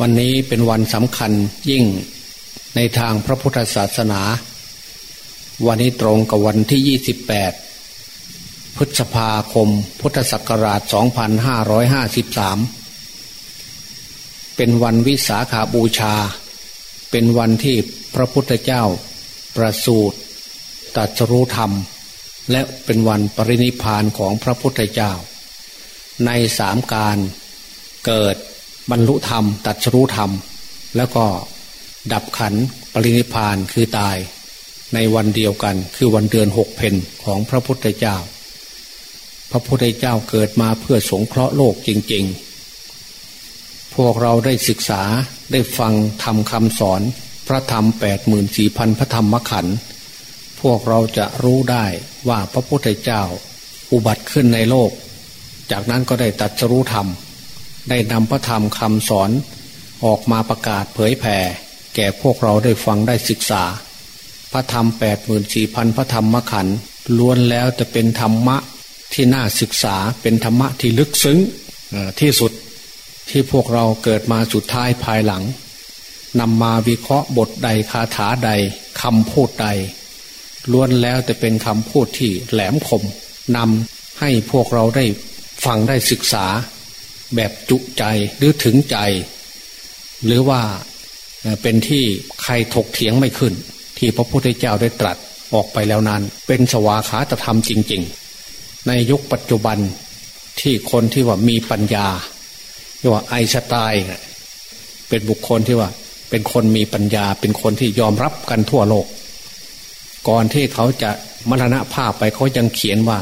วันนี้เป็นวันสำคัญยิ่งในทางพระพุทธศาสนา วันนี้ตรงกับวันที่ 28 พฤษภาคม พุทธศักราช 2553 เป็นวันวิสาขาบูชา เป็นวันที่พระพุทธเจ้า ประสูติตรัสรู้ธรรม และเป็นวันปรินิพานของพระพุทธเจ้า ในสามการเกิด บรรลุธรรม ตัดรู้ธรรม แล้วก็ดับขันปรินิพานคือตายในวันเดียวกันคือวันเดือนหกเพนของพระพุทธเจ้า พระพุทธเจ้าเกิดมาเพื่อสงเคราะห์โลกจริง ๆ พวกเราได้ศึกษาได้ฟังทำคำสอน พระธรรมแปดหมื่นสี่พันพระธรรมขันธ์พวกเราจะรู้ได้ว่าพระพุทธเจ้าอุบัติขึ้นในโลก จากนั้นก็ได้ตัดรู้ธรรม ได้นำพระธรรมคำสอนออกมาประกาศเผยแผ่ แก่พวกเราได้ฟังได้ศึกษา พระธรรมแปดหมื่นสี่พันพระธรรมมขันล้วนแล้วจะเป็นธรรมะที่น่าศึกษาเป็นธรรมะที่ลึกซึ้งที่สุดที่พวกเราเกิดมาสุดท้ายภายหลังนำมาวิเคราะห์บทใดคาถาใดคำพูดใด ล้วนแล้วจะเป็นคำพูดที่แหลมคมนำให้พวกเราได้ฟังได้ศึกษา แบบจุใจหรือถึงใจ หรือว่าเป็นที่ใครถกเถียงไม่ขึ้น ที่พระพุทธเจ้าได้ตรัสออกไปแล้วนั้น เป็นสวาขาตธรรมจริง ๆ ในยุคปัจจุบันที่คนที่ว่ามีปัญญาเรียกว่าไอสไตล์เป็นบุคคลที่ว่า เป็นคนมีปัญญา เป็นคนที่ยอมรับกันทั่วโลก ก่อนที่เขาจะมรณภาพไปเขายังเขียนว่า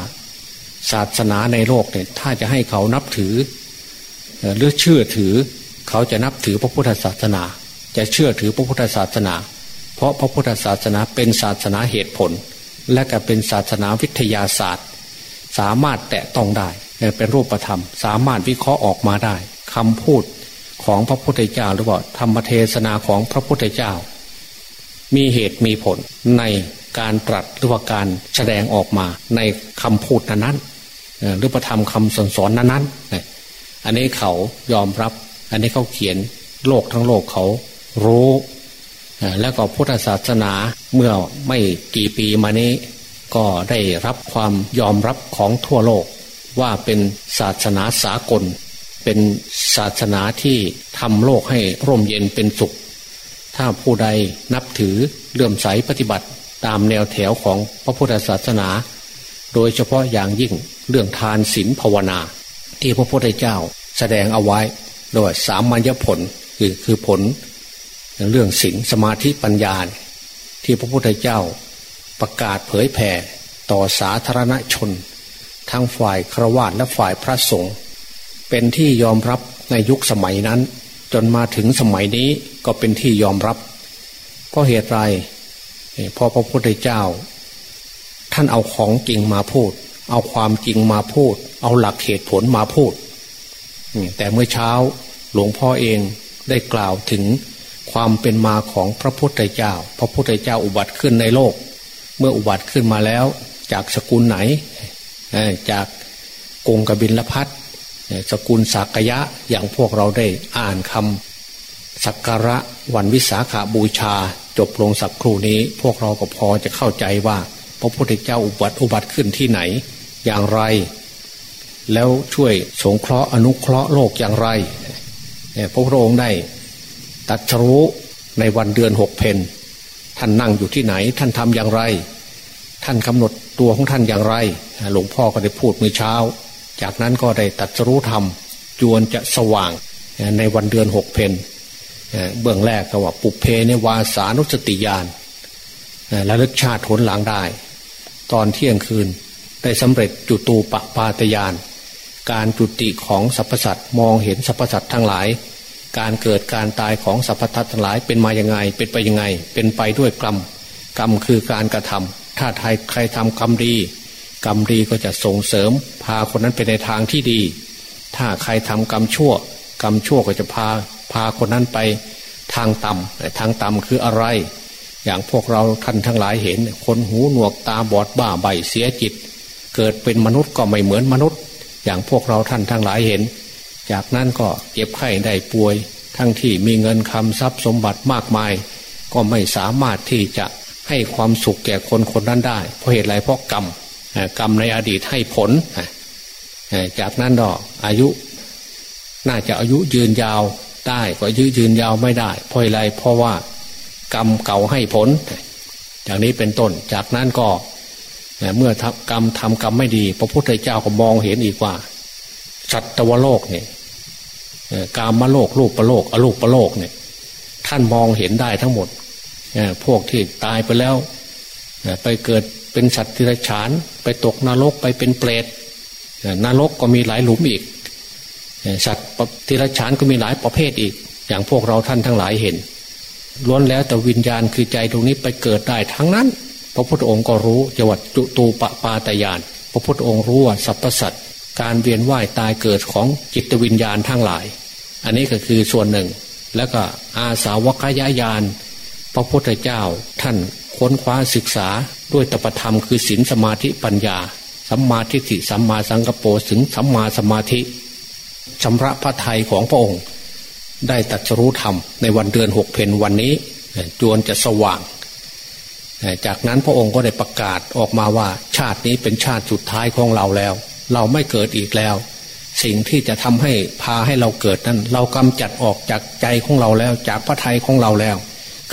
ศาสนาในโลกเนี่ยถ้าจะให้เขานับถือ หรือเชื่อถือเขาจะนับถือพระพุทธศาสนา จะเชื่อถือพระพุทธศาสนา เพราะพระพุทธศาสนาเป็นศาสนาเหตุผล และก็เป็นศาสนาวิทยาศาสตร์ สามารถแตะต้องได้เป็นรูปธรรม สามารถวิเคราะห์ออกมาได้คำพูดของพระพุทธเจ้าหรือว่าธรรมเทศนาของพระพุทธเจ้า มีเหตุมีผลในการตรัสหรือว่าการแสดงออกมาในคำพูดนั้นๆหรือประธรรมคำสอนสอนนั้นๆ อันนี้เขายอมรับ อันนี้เขาเขียนโลกทั้งโลกเขารู้ แล้วก็พุทธศาสนาเมื่อไม่กี่ปีมานี้ ก็ได้รับความยอมรับของทั่วโลก ว่าเป็นศาสนาสากล เป็นศาสนาที่ทำโลกให้ร่มเย็นเป็นสุข ถ้าผู้ใดนับถือเลื่อมใสปฏิบัติตามแนวแถวของพระพุทธศาสนา โดยเฉพาะอย่างยิ่งเรื่องทานศีลภาวนา ที่พระพุทธเจ้าแสดงเอาไว้โดยสามัญญผลคือคือผลเรื่องศีลสมาธิปัญญา ที่พระพุทธเจ้าประกาศเผยแผ่ต่อสาธารณชน ทั้งฝ่ายครวญและฝ่ายพระสงฆ์เป็นที่ยอมรับในยุคสมัยนั้น จนมาถึงสมัยนี้ก็เป็นที่ยอมรับ เพราะเหตุไรเพราะพระพุทธเจ้า ท่านเอาของจริงมาพูด เอาความจริงมาพูด เอาหลักเหตุผลมาพูด แต่เมื่อเช้าหลวงพ่อเองได้กล่าวถึงความเป็นมาของพระพุทธเจ้า พระพุทธเจ้าอุบัติขึ้นในโลก เมื่ออุบัติขึ้นมาแล้ว จากสกุลไหน จากกงกบินลพัทสกุลสักยะอย่างพวกเราได้อ่านคำสักการะวันวิสาขาบูชา จบลงสักครู่นี้ พวกเราก็พอจะเข้าใจว่า พระพุทธเจ้าอุบัติอุบัติขึ้นที่ไหน อย่างไร แล้วช่วยสงเคราะห์อนุเคราะห์โลกอย่างไรพระพุทธองค์ได้ตัดรู้ในวันเดือนหกเพนท่านนั่งอยู่ที่ไหน ท่านทำอย่างไร ท่านกำหนดตัวของท่านอย่างไร หลวงพ่อก็ได้พูดเมื่อเช้า จากนั้นก็ได้ตัดรู้ธรรมจวนจะสว่างในวันเดือนหกเพนเบื้องแรกก็ว่าปุเพในวาสานุสติญาณและลึกชาติผลหลังได้ ตอนเที่ยงคืน ได้สำเร็จจุตูปปาตยาน การจุติของสรรพสัตว์มองเห็นสรรพสัตว์ทั้งหลาย การเกิดการตายของสรรพสัตว์ทั้งหลายเป็นมาอย่างไง เป็นไปยังไง เป็นไปด้วยกรรม กรรมคือการกระทำถ้าใครใครทำกรรมดี กรรมดีก็จะส่งเสริม พาคนนั้นไปในทางที่ดี ถ้าใครทำกรรมชั่ว กรรมชั่วก็จะพาพาคนนั้นไปทางต่ำทางต่ำคืออะไร อย่างพวกเราท่านทั้งหลายเห็น คนหูหนวกตาบอดบ้าใบเสียจิต เกิดเป็นมนุษย์ก็ไม่เหมือนมนุษย์ อย่างพวกเราท่านทั้งหลายเห็น จากนั้นก็เจ็บไข้ได้ป่วย ทั้งที่มีเงินคำทรัพย์สมบัติมากมาย ก็ไม่สามารถที่จะให้ความสุขแก่คนคนนั้นได้ เพราะเหตุไรเพราะกรรมกรรมในอดีตให้ผล จากนั้นดอกอายุ น่าจะอายุยืนยาวได้ก็อายุยืนยาวไม่ได้เพราะอะไรเพราะว่ากรรมเก่าให้ผล อย่างนี้เป็นต้นจากนั้นก็ เมื่อทำกรรมทำกรรมไม่ดี พระพุทธเจ้าก็มองเห็นอีกว่าสัตวโลกเนี่ยกามโลกรูปประโลกอรูปประโลกเนี่ย ท่านมองเห็นได้ทั้งหมดพวกที่ตายไปแล้วไปเกิดเป็นสัตว์ที่ไรฉาน ไปตกนรกไปเป็นเปรตนรกก็มีหลายหลุมอีก สัตว์ที่ไรฉานก็มีหลายประเภทอีก อย่างพวกเราท่านทั้งหลายเห็นล้วนแล้วแต่วิญญาณคือใจตรงนี้ไปเกิดได้ทั้งนั้น พระพุทธองค์ก็รู้จังหวัดจุตูปปาตยาน พระพุทธองค์รู้ว่าสรรพสัตว์การเวียนว่ายตายเกิดของจิตวิญญาณทั้งหลาย อันนี้ก็คือส่วนหนึ่ง แล้วก็อาสาวกยญาณพระพุทธเจ้าท่านค้นคว้าศึกษาด้วยตปธรรมคือศีลสมาธิปัญญา สัมมาทิฏฐิสัมมาสังกปรถึงสัมมาสมาธิชำระพระทัยของพระองค์ ได้ตัดรู้ธรรมในวันเดือนหกเพนวันนี้จวนจะสว่าง จากนั้นพระองค์ก็ได้ประกาศออกมาว่าชาตินี้เป็นชาติสุดท้ายของเราแล้ว เราไม่เกิดอีกแล้ว สิ่งที่จะทำให้พาให้เราเกิดนั้น เรากำจัดออกจากใจของเราแล้ว จากพระทัยของเราแล้ว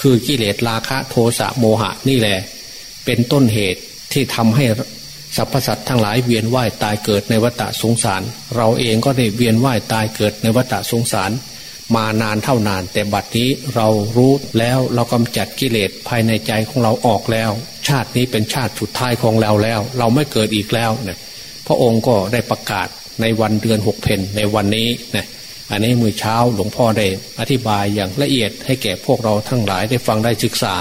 คือกิเลสราคะโทสะโมหะนี่แหละ เป็นต้นเหตุที่ทำให้สรรพสัตว์ทั้งหลายเวียนว่ายตายเกิดในวัฏสงสาร เราเองก็ได้เวียนว่ายตายเกิดในวัฏสงสาร มานานเท่านาน แต่บัดนี้เรารู้แล้วเรากำจัดกิเลสภายในใจของเราออกแล้ว ชาตินี้เป็นชาติสุดท้ายของเราแล้ว เราไม่เกิดอีกแล้วเนี่ยพระองค์ก็ได้ประกาศในวันเดือนหกเพนในวันนี้นะอันนี้มือเช้าหลวงพ่อได้อธิบายอย่างละเอียดให้แก่พวกเราทั้งหลายได้ฟังได้ศึกษา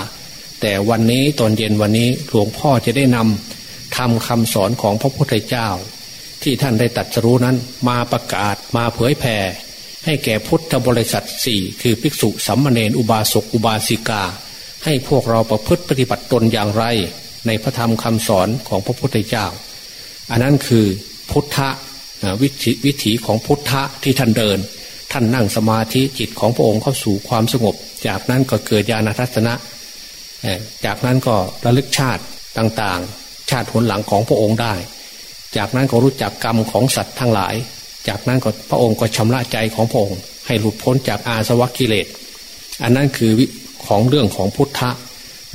แต่วันนี้ตอนเย็นวันนี้หลวงพ่อจะได้นำทำคำสอนของพระพุทธเจ้า ที่ท่านได้ตัดสรู้นั้นมาประกาศมาเผยแผ่ ให้แก่พุทธบริษัทสี่คือภิกษุสัมมาเนอุบาสกอุบาสิกา ให้พวกเราประพฤติปฏิบัติตนอย่างไร ในพระธรรมคำสอนของพระพุทธเจ้า อันนั้นคือพุทธวิถีวิถีของพุทธะที่ท่านเดิน ท่านนั่งสมาธิจิตของพระองค์เข้าสู่ความสงบ จากนั้นก็เกิดญาณทัศนะ จากนั้นก็ระลึกชาติต่างๆ ชาติผลหลังของพระองค์ได้ จากนั้นก็รู้จักกรรมของสัตว์ทั้งหลาย จากนั้นก็พระองค์ก็ชำระใจของพระองค์ให้หลุดพ้นจากอาสวะกิเลส อันนั้นคือของเรื่องของพุทธะ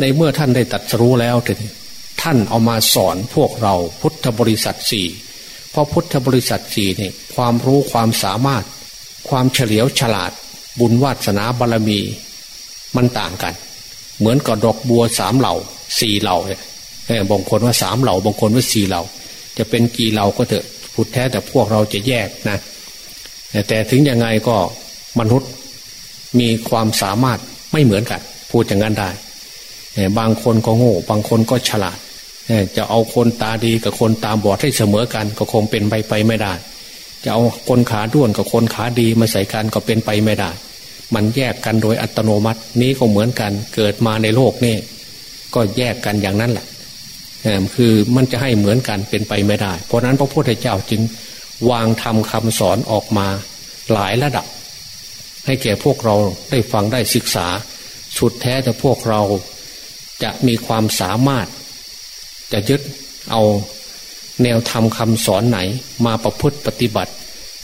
ในเมื่อท่านได้ตัดสู้แล้วถึงท่านเอามาสอนพวกเราพุทธบริษัทสี่เพราะพุทธบริษัทสี่เนี่ยความรู้ความสามารถ ความเฉลียวฉลาด บุญวาสนาบารรมี มันต่างกัน เหมือนกับดอกบัวสามเหล่าสี่เหล่าเนี่ยบางคนว่าสามเหล่าบางคนว่าสี่เหล่า จะเป็นกี่เหล่าก็เถอะ พุทธแท้แต่พวกเราจะแยกนะแต่ถึงยังไงก็มนุษย์มีความสามารถไม่เหมือนกัน พูดอย่างนั้นได้บางคนก็โง่ บางคนก็ฉลาดจะเอาคนตาดีกับคนตาบอดให้เสมอกันก็คงเป็นไปไปไม่ได้ จะเอาคนขาด้วนกับคนขาดีมาใส่กันก็เป็นไปไม่ได้ มันแยกกันโดยอัตโนมัตินี้ก็เหมือนกัน เกิดมาในโลกนี่ก็แยกกันอย่างนั้นแหละ คือมันจะให้เหมือนกันเป็นไปไม่ได้ เพราะนั้นพระพุทธเจ้าจึงวางทำคำสอนออกมาหลายระดับ ให้แก่พวกเราได้ฟังได้ศึกษา สุดแท้แต่พวกเราจะมีความสามารถ จะยึดเอาแนวธรรมคำสอนไหนมาประพฤติปฏิบัติ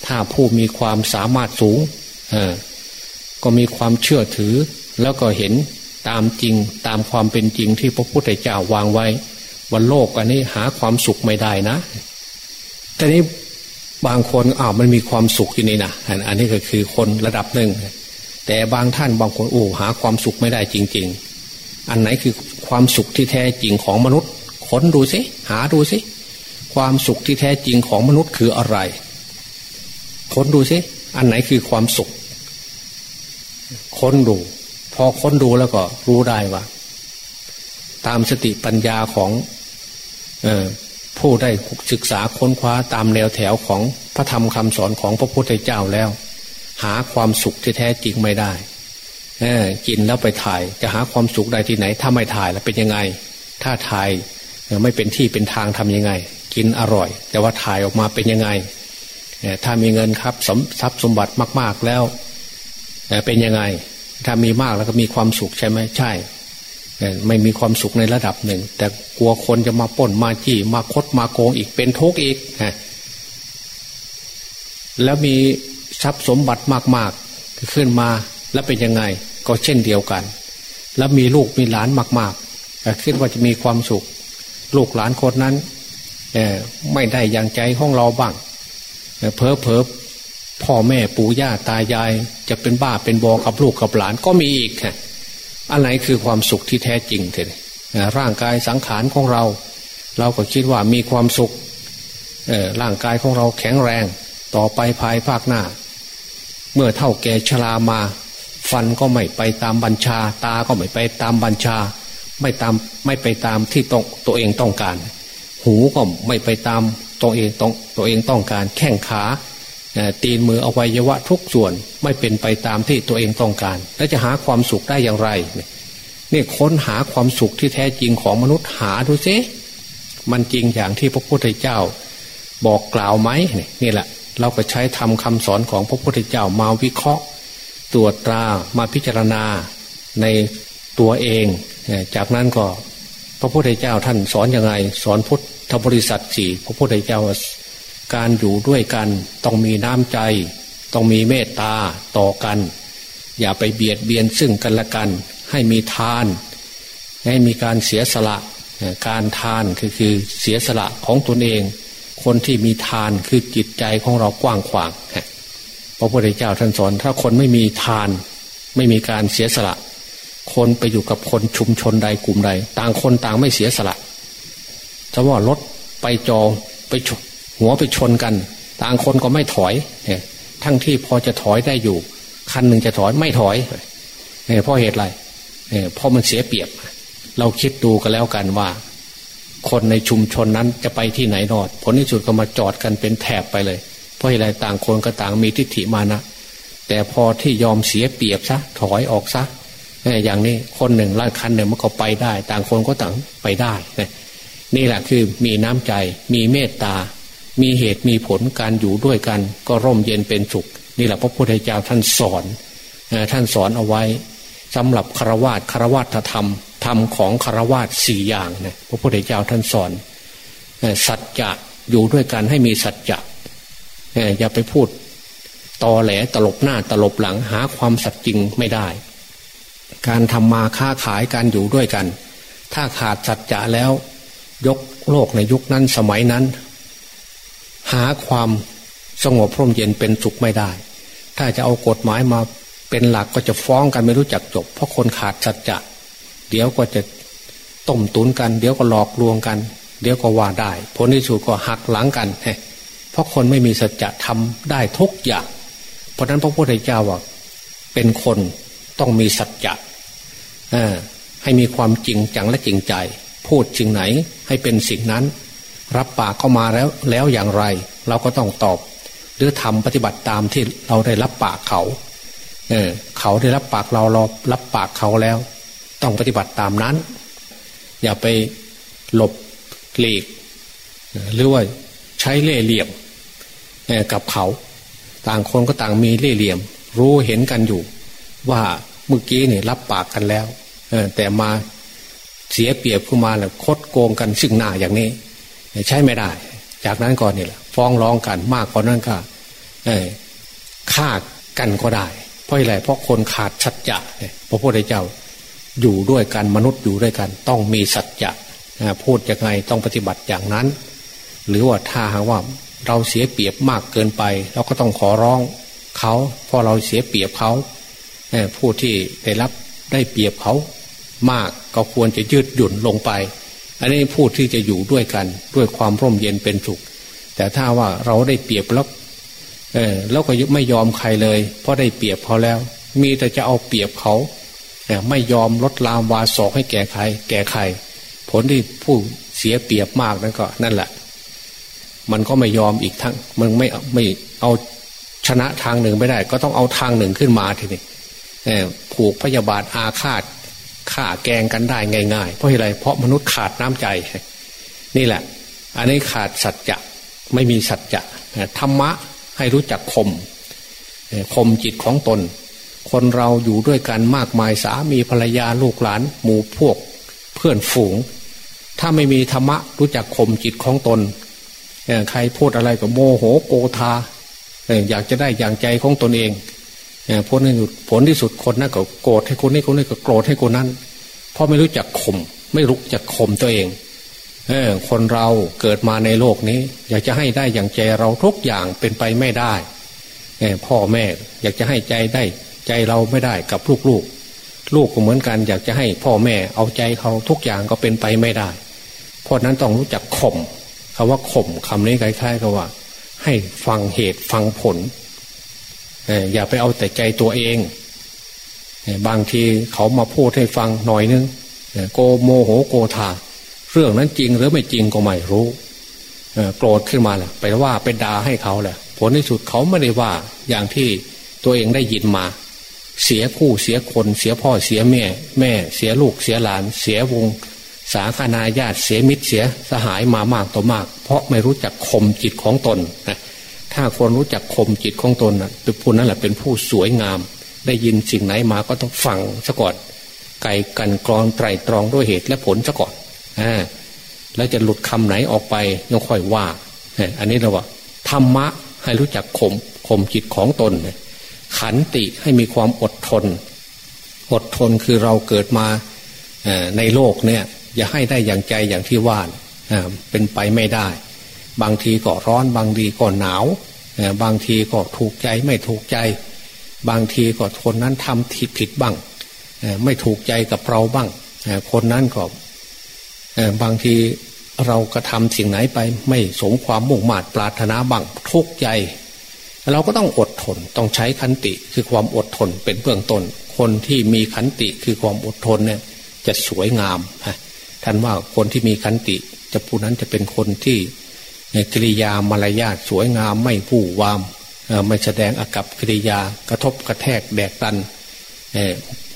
ถ้าผู้มีความสามารถสูงก็มีความเชื่อถือ แล้วก็เห็นตามจริงตามความเป็นจริงที่พระพุทธเจ้าวางไว้ วันโลกอันนี้หาความสุขไม่ได้นะ แต่นี้บางคนอ้าวมันมีความสุขอยู่นี่นะอันนี้ก็คือคนระดับหนึ่ง แต่บางท่านบางคนโอ้หาความสุขไม่ได้จริง ๆ อันไหนคือความสุขที่แท้จริงของมนุษย์ค้นดูสิหาดูสิความสุขที่แท้จริงของมนุษย์คืออะไร ค้นดูสิอันไหนคือความสุข ค้นดู พอค้นดูแล้วก็รู้ได้ว่า ตามสติปัญญาของ ผู้ได้ศึกษาค้นคว้าตามแนวแถวของพระธรรมคำสอนของพระพุทธเจ้าแล้ว หาความสุขที่แท้จริงไม่ได้กินแล้วไปถ่ายจะหาความสุขได้ที่ไหน ถ้าไม่ถ่ายแล้วเป็นยังไง ถ้าถ่ายไม่เป็นที่เป็นทางทำยังไง กินอร่อย แต่ว่าถ่ายออกมาเป็นยังไงถ้ามีเงินครับทรัพย์สมบัติมาก ๆแล้วเป็นยังไง ถ้ามีมากแล้วก็มีความสุขใช่ไหมใช่ ไม่มีความสุขในระดับหนึ่ง แต่กลัวคนจะมาป้นมาจี้มาคดมาโกงอีกเป็นทุกข์อีกฮะแล้วมีทรัพย์สมบัติมากๆขึ้นมาแล้วเป็นยังไงก็เช่นเดียวกัน แล้วมีลูกมีหลานมากๆคิดว่าจะมีความสุข ลูกหลานคนนั้นไม่ได้อย่างใจของเราบ้างเพอเพอพ่อแม่ปู่ย่าตายาย จะเป็นบ้าเป็นบอกับลูกกับหลานก็มีอีกฮะ อันไหนคือความสุขที่แท้จริงเถอะร่างกายสังขารของเรา เราก็คิดว่ามีความสุขร่างกายของเราแข็งแรงต่อไปภายภาคหน้า เมื่อเท่าแก่ชรามา ฟันก็ไม่ไปตามบัญชา ตาก็ไม่ไปตามบัญชา ไม่ตามไม่ไปตามที่ต้องตัวเองต้องการ หูก็ไม่ไปตามตัวเองต้องตัวเองต้องการ แข้งขา ตีนมืออวัยวะทุกส่วนไม่เป็นไปตามที่ตัวเองต้องการ แล้วจะหาความสุขได้อย่างไรนี่ค้นหาความสุขที่แท้จริงของมนุษย์หาดูซิมันจริงอย่างที่พระพุทธเจ้า บอกกล่าวไหมนี่แหละ เราก็ใช้ทำคำสอนของพระพุทธเจ้ามาวิเคราะห์ ตรวจตรามาพิจารณาในตัวเอง จากนั้นก็พระพุทธเจ้าท่านสอนอยังไง สอนพุทธบริษัทสี่พระพุทธเจ้า การอยู่ด้วยกันต้องมีน้ำใจ ต้องมีเมตตาต่อกัน อย่าไปเบียดเบียนซึ่งกันและกัน ให้มีทาน ให้มีการเสียสละการทานคือคือเสียสละของตนเอง คนที่มีทานคือจิตใจของเรากว้างขวางพระพุทธเจ้าท่านสอนถ้าคนไม่มีทาน ไม่มีการเสียสละ คนไปอยู่กับคนชุมชนใดกลุ่มใด ต่างคนต่างไม่เสียสละจะว่ารถไปจอไปช หัวไปชนกัน ต่างคนก็ไม่ถอยเนี่ยทั้งที่พอจะถอยได้อยู่ คันหนึ่งจะถอยไม่ถอยเนี่ยเพราะเหตุอะไรเนี่ยเพราะมันเสียเปรียบ เราคิดดูกันแล้วกันว่า คนในชุมชนนั้นจะไปที่ไหนนอด ผลที่สุดก็มาจอดกันเป็นแถบไปเลย เพราะอะไรต่างคนก็ต่างมีทิฏฐิมานะแต่พอที่ยอมเสียเปรียบซะถอยออกซะอย่างนี้คนหนึ่งล้านคันหนึ่งมันก็ไปได้ ต่างคนก็ต่างไปได้นี่แหละคือมีน้ำใจมีเมตตา มีเหตุมีผลการอยู่ด้วยกัน ก็ร่มเย็นเป็นสุข นี่แหละพระพุทธเจ้าท่านสอนท่านสอนเอาไว้สำหรับคารวาสคารวาสธรรมธรรมของคารวาสสี่อย่างนะพระพุทธเจ้าท่านสอนสัจจะอยู่ด้วยกันให้มีสัจจะอย่าไปพูดตอแหลตลบหน้าตลบหลังหาความสัจจริงไม่ได้ การทำมาค้าขายการอยู่ด้วยกัน ถ้าขาดสัจจะแล้ว ยกโลกในยุคนั้นสมัยนั้น หาความสงบพร่มเย็นเป็นสุขไม่ได้ ถ้าจะเอากฎหมายมาเป็นหลักก็จะฟ้องกันไม่รู้จักจบ เพราะคนขาดสัจจะเดี๋ยวก็จะต้มตุนกัน เดี๋ยวก็หลอกลวงกัน เดี๋ยวก็ว่าได้ผลที่สุดก็หักหลังกันเพราะคนไม่มีสัจจะทำได้ทุกอย่าง เพราะนั้นพระพุทธเจ้าว่าเป็นคนต้องมีสัจจะให้มีความจริงจังและจริงใจ พูดจริงไหนให้เป็นสิ่งนั้น รับปากเข้ามาแล้วแล้วอย่างไร เราก็ต้องตอบ หรือทำปฏิบัติตามที่เราได้รับปากเขา เออเขาได้รับปากเราเรารับปากเขาแล้ว ต้องปฏิบัติตามนั้น อย่าไปหลบหลีกหรือว่าใช้เล่เหลี่ยมกับเขา ต่างคนก็ต่างมีเล่เหลี่ยม รู้เห็นกันอยู่ ว่าเมื่อกี้เนี่ยรับปากกันแล้วแต่มาเสียเปรียบขึ้นมาแล้วคดโกงกันซึ่งหน้าอย่างนี้ ใช้ไม่ได้ จากนั้นก่อนนี่แหละฟ้องร้องกันมากกว่านั้นก็ฆ่ากันก็ได้ เพราะอะไรเพราะคนขาดสัจจะพระพุทธเจ้าอยู่ด้วยกันมนุษย์อยู่ด้วยกัน ต้องมีสัจจะพูดยังไงต้องปฏิบัติอย่างนั้น หรือว่าถ้าหากว่าเราเสียเปรียบมากเกินไป เราก็ต้องขอร้องเขาเพราะเราเสียเปรียบเขาผู้ที่ได้รับได้เปรียบเขามากก็ควรจะยืดหยุ่นลงไป อันนี้พูดที่จะอยู่ด้วยกันด้วยความร่มเย็นเป็นสุข แต่ถ้าว่าเราได้เปรียบแล้วเออแล้วก็ไม่ยอมใครเลย เพราะได้เปรียบเขาแล้ว มีแต่จะเอาเปรียบเขาไม่ยอมลดลามวาสอกให้แก่ใคร แก่ใคร ผลที่ผู้เสียเปรียบมากนั่นก็ นั่นแหละ มันก็ไม่ยอมอีกทั้งมึงไม่ไม่เอาชนะทางหนึ่งไม่ได้ ก็ต้องเอาทางหนึ่งขึ้นมาทีนี้ผูกพยาบาทอาฆาต ฆ่าแกงกันได้ง่ายๆ เพราะอะไรเพราะมนุษย์ขาดน้ำใจ นี่แหละ อันนี้ขาดสัจจะไม่มีสัจจะธรรมะให้รู้จักคมคมจิตของตน คนเราอยู่ด้วยกันมากมายสามีภรรยาลูกหลาน หมู่พวก เพื่อนฝูง ถ้าไม่มีธรรมะรู้จักข่มจิตของตนใครพูดอะไรก็โมโหโกธาอยากจะได้อย่างใจของตนเอง ผลที่สุดผลที่สุดคนนั้นก็โกรธให้คนนี้คนนี้ก็โกรธให้คนนั้น เพราะไม่รู้จักข่มไม่รู้จักข่มตัวเองเออคนเราเกิดมาในโลกนี้ อยากจะให้ได้อย่างใจเราทุกอย่างเป็นไปไม่ได้พ่อแม่อยากจะให้ใจได้ ใจเราไม่ได้กับลูกลูกลูกก็เหมือนกัน อยากจะให้พ่อแม่เอาใจเขาทุกอย่างก็เป็นไปไม่ได้ เพราะนั้นต้องรู้จักข่มคำว่าข่มคำนี้คล้ายๆกับว่า ให้ฟังเหตุฟังผล อย่าไปเอาแต่ใจตัวเอง บางทีเขามาพูดให้ฟังหน่อยนึงโกโมโหโกธาเรื่องนั้นจริงหรือไม่จริงก็ไม่รู้โกรธขึ้นมาแหละไปว่าไปด่าให้เขาแหละผลที่สุดเขาไม่ได้ว่าอย่างที่ตัวเองได้ยินมา เสียคู่เสียคนเสียพ่อเสียแม่ แม่ เสียลูกเสียหลาน เสียวง สาคนาญาติเสียมิตรเสียสหายมามากต่อมาก เพราะไม่รู้จักข่มจิตของตนนะ ถ้าคนรู้จักข่มจิตของตนนะเป็นผู้นั้นแหละเป็นผู้สวยงาม ได้ยินสิ่งไหนมาก็ต้องฟังซะก่อนไก่กันกรองไตรตรองด้วยเหตุและผลซะก่อนอ่าแล้วจะหลุดคำไหนออกไปยังค่อยว่า อันนี้เราว่าธรรมะให้รู้จักข่มข่มจิตของตน ขันติให้มีความอดทน อดทนคือเราเกิดมาในโลกเนี่ย อย่าให้ได้อย่างใจอย่างที่ว่าเป็นไปไม่ได้ บางทีก็ร้อน บางทีก็หนาวบางทีก็ถูกใจไม่ถูกใจ บางทีก็คนนั้นทำผิดผิดบ้างไม่ถูกใจกับเราบ้างคนนั้นก็บางทีเรากระทำสิ่งไหนไป ไม่สมความมุ่งมา่ปรารถนาบ้างทุกใจ เราก็ต้องอดทนต้องใช้ขันติคือความอดทนเป็นเบื้องต้น คนที่มีขันติคือความอดทนเนี่ยจะสวยงามท่านว่าคนที่มีขันติ จะผู้นั้นจะเป็นคนที่ กิริยามารยาทสวยงามไม่ผู้วามไม่แสดงอากับกิริยากระทบกระแทกแดกตัน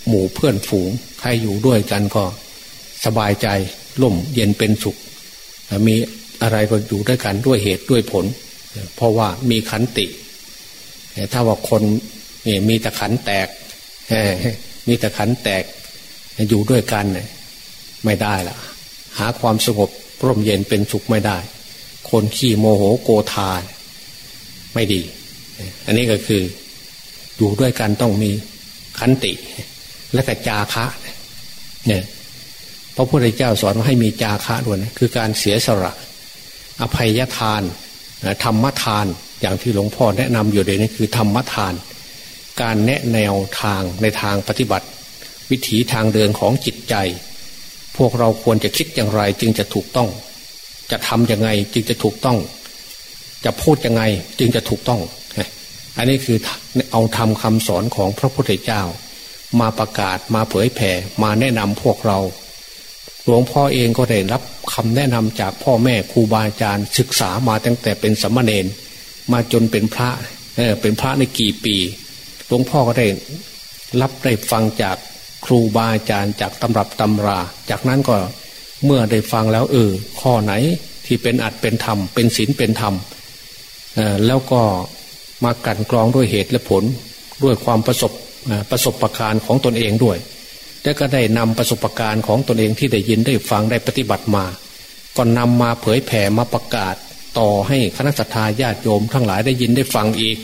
หมู่เพื่อนฝูงใครอยู่ด้วยกันก็สบายใจล่มเย็นเป็นสุข มีอะไรก็อยู่ด้วยกันด้วยเหตุด้วยผล เพราะว่ามีขันติ ถ้าว่าคนมีแต่ขันแตกมีแต่ขันแตกอยู่ด้วยกันไม่ได้ละหาความสงบร่มเย็นเป็นสุขไม่ได้ คนขี้โมโหโกธาไม่ดี อันนี้ก็คืออยู่ด้วยกันต้องมีขันติและก็จาคะเนี่ยพระพุทธเจ้าสอนว่าให้มีจาคะด้วยนะคือการเสียสละ อภัยทาน ธรรมทาน อย่างที่หลวงพ่อแนะนำอยู่เดี๋ยวนี้คือธรรมทาน การแนะแนวทางในทางปฏิบัติ วิถีทางเดินของจิตใจ พวกเราควรจะคิดอย่างไรจึงจะถูกต้อง จะทำยังไงจึงจะถูกต้อง จะพูดยังไงจึงจะถูกต้อง อันนี้คือเอาทำคำสอนของพระพุทธเจ้า มาประกาศมาเผยแผ่มาแนะนำพวกเรา หลวงพ่อเองก็ได้รับคำแนะนำจากพ่อแม่ครูบาอาจารย์ศึกษามาตั้งแต่เป็นสมณเณรมาจนเป็นพระเเป็นพระในกี่ปี หลวงพ่อก็ได้รับได้ฟังจากครูบาอาจารย์จากตำรับตำรา จากนั้นก็ เมื่อได้ฟังแล้วเออข้อไหนที่เป็นอัดเป็นธรรม เป็นศีลเป็นธรรมแล้วก็มากันกรองด้วยเหตุและผลด้วยความประสบประสบประการของตนเองด้วย แล้วก็ได้นำประสบการณ์ของตนเองที่ได้ยินได้ฟังได้ปฏิบัติมาก็นำมาเผยแผ่มาประกาศต่อให้คณะสัตยาญาติโยมทั้งหลายได้ยินได้ฟังอีก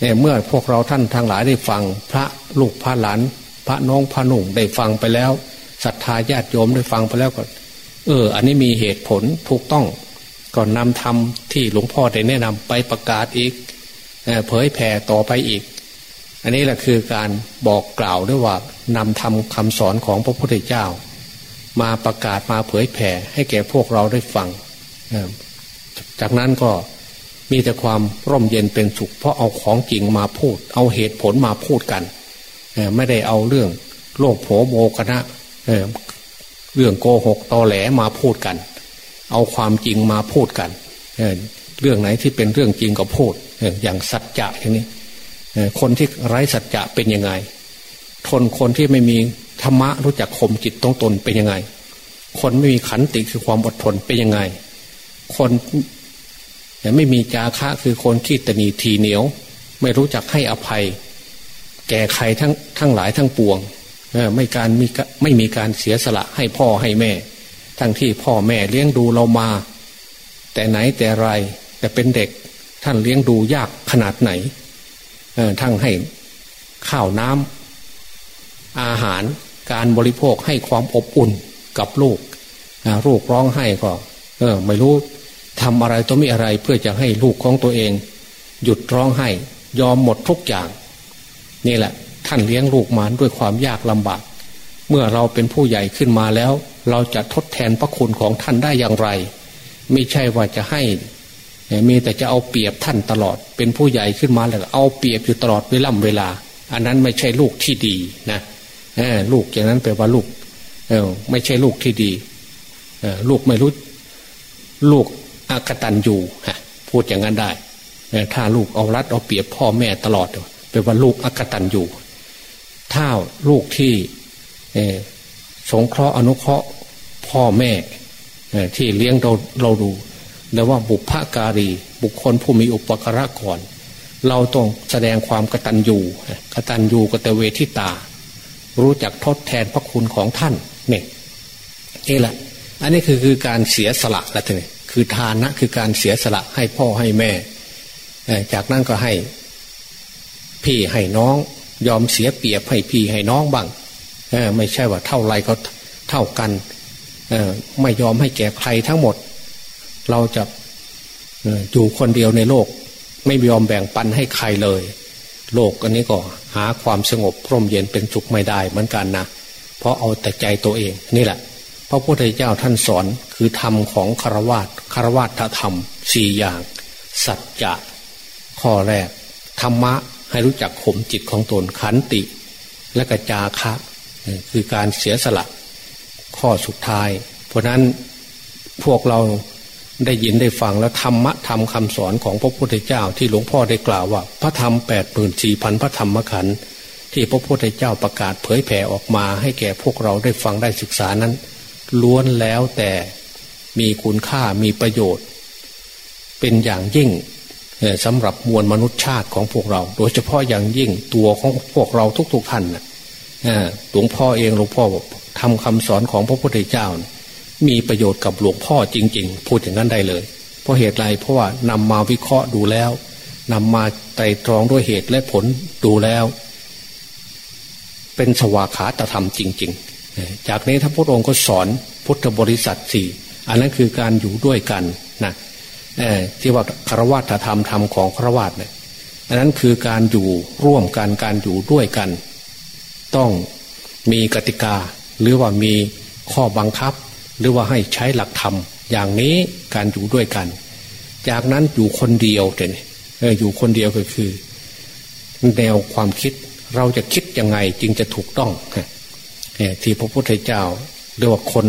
เนี่ยเมื่อพวกเราท่านทั้งหลายได้ฟังพระลูกพระหลานพระน้องพระหนุ่งได้ฟังไปแล้ว ศรัทธาญาติโยมได้ฟังไปแล้วก็ เออ อันนี้มีเหตุผลถูกต้องก่อนนำทำที่หลวงพ่อได้แนะนำไปประกาศอีกเผยแผ่ต่อไปอีก อันนี้แหละคือการบอกกล่าวด้วยว่านำทำคำสอนของพระพุทธเจ้า มาประกาศมาเผยแผ่ให้แก่พวกเราได้ฟัง จากนั้นก็มีแต่ความร่มเย็นเป็นสุข เพราะเอาของจริงมาพูด เอาเหตุผลมาพูดกัน ไม่ได้เอาเรื่องโลกโผโมกนะ เรื่องโกหกตอแหลมาพูดกัน เอาความจริงมาพูดกันเรื่องไหนที่เป็นเรื่องจริงก็พูดอย่างสัจจะอย่างนี้คนที่ไร้สัจจะเป็นยังไง ทนคนที่ไม่มีธรรมะรู้จักข่มจิตตรงตนเป็นยังไง คนไม่มีขันติคือความอดทนเป็นยังไง คนไม่มีจาคะคือคนขี้ตนีทีเหนียว ไม่รู้จักให้อภัย แก่ใครทั้งทั้งหลายทั้งปวง ไม่การมีไม่มีการเสียสละให้พ่อให้แม่ ทั้งที่พ่อแม่เลี้ยงดูเรามา แต่ไหนแต่ไรแต่เป็นเด็กท่านเลี้ยงดูยากขนาดไหนทั้งให้ข้าวน้ำอาหารการบริโภคให้ความอบอุ่นกับลูกลูกร้องไห้ก็เออไม่รู้ทำอะไรตัวมีอะไรเพื่อจะให้ลูกของตัวเอง หยุดร้องไห้ ยอมหมดทุกอย่าง นี่แหละ ท่านเลี้ยงลูกมาด้วยความยากลำบาก เมื่อเราเป็นผู้ใหญ่ขึ้นมาแล้ว เราจะทดแทนพระคุณของท่านได้อย่างไร ไม่ใช่ว่าจะให้มีแต่จะเอาเปรียบท่านตลอด เป็นผู้ใหญ่ขึ้นมาแล้วเอาเปรียบอยู่ตลอดเวลาเวลา อันนั้นไม่ใช่ลูกที่ดีนะลูกอย่างนั้นแปลว่าลูกเอไม่ใช่ลูกที่ดีลูกไม่รู้ลูกอากตันอยู่ฮะพูดอย่างนั้นได้ถ้าลูกเอารัดเอาเปรียบพ่อแม่ตลอดเป็นว่าลูกอากตันอยู่ ถ้าลูกที่สงเคราะห์อนุเคราะห์พ่อแม่ที่เลี้ยงเราเราดูแต่ว่าบุพการี บุคคลผู้มีอุปการะก่อน เราต้องแสดงความกตัญญูกตัญญูกตเวทิตา รู้จักทดแทนพระคุณของท่านเนี่ยนี่แหละ อันนี้คือคือการเสียสละละทีนี้คือทานะคือการเสียสละให้พ่อให้แม่ จากนั้นก็ให้พี่ให้น้อง ยอมเสียเปรียบให้พี่ให้น้องบ้างไม่ใช่ว่าเท่าไรก็เท่ากันไม่ยอมให้แก่ใครทั้งหมด เราจะอยู่คนเดียวในโลก ไม่ยอมแบ่งปันให้ใครเลย โลกอันนี้ก็หาความสงบพร่มเย็นเป็นสุขไม่ได้เหมือนกันนะเพราะเอาแต่ใจตัวเองนี่แหละพระพุทธเจ้าท่านสอนคือธรรมของคารวาสคารวาสธรรมสี่อย่าง สัจจะข้อแรก ธรรมะ ให้รู้จักข่มจิตของตนขันติและกระจาคะคือการเสียสละข้อสุดท้าย เพราะนั้นพวกเราได้ยินได้ฟังแล้วธรรมะธรรมคำสอนของพระพุทธเจ้าที่หลวงพ่อได้กล่าวว่า พระธรรมแปดหมื่นสี่พันพระธรรมขันธ์ที่พระพุทธเจ้าประกาศเผยแผ่ออกมา ให้แก่พวกเราได้ฟังได้ศึกษานั้น ล้วนแล้วแต่มีคุณค่ามีประโยชน์ เป็นอย่างยิ่ง สำหรับมวลมนุษยชาติของพวกเรา โดยเฉพาะอย่างยิ่งตัวของพวกเราทุก ๆท่านนะหลวงพ่อเองหลวงพ่อทำคำสอนของพระพุทธเจ้า มีประโยชน์กับหลวงพ่อจริง ๆ พูดอย่างนั้นได้เลย เพราะเหตุไรเพราะว่านำมาวิเคราะห์ดูแล้วนำมาไตรตรองด้วยเหตุและผลดูแล้ว เป็นสวากขาตธรรมจริง ๆ จากนี้ท่านพระองค์ก็สอนพุทธบริษัทสี่อันนั้นคือการอยู่ด้วยกันนะ ที่ว่าคารวะธรรมธรรมของคารวะเนี่ยอันนั้นคือการอยู่ร่วมกันการอยู่ด้วยกัน ต้องมีกติกา หรือว่ามีข้อบังคับ หรือว่าให้ใช้หลักธรรม อย่างนี้การอยู่ด้วยกัน จากนั้นอยู่คนเดียวเด่นอยู่คนเดียวก็คือ แนวความคิดเราจะคิดยังไงจึงจะถูกต้องที่พระพุทธเจ้าเรียกว่าคน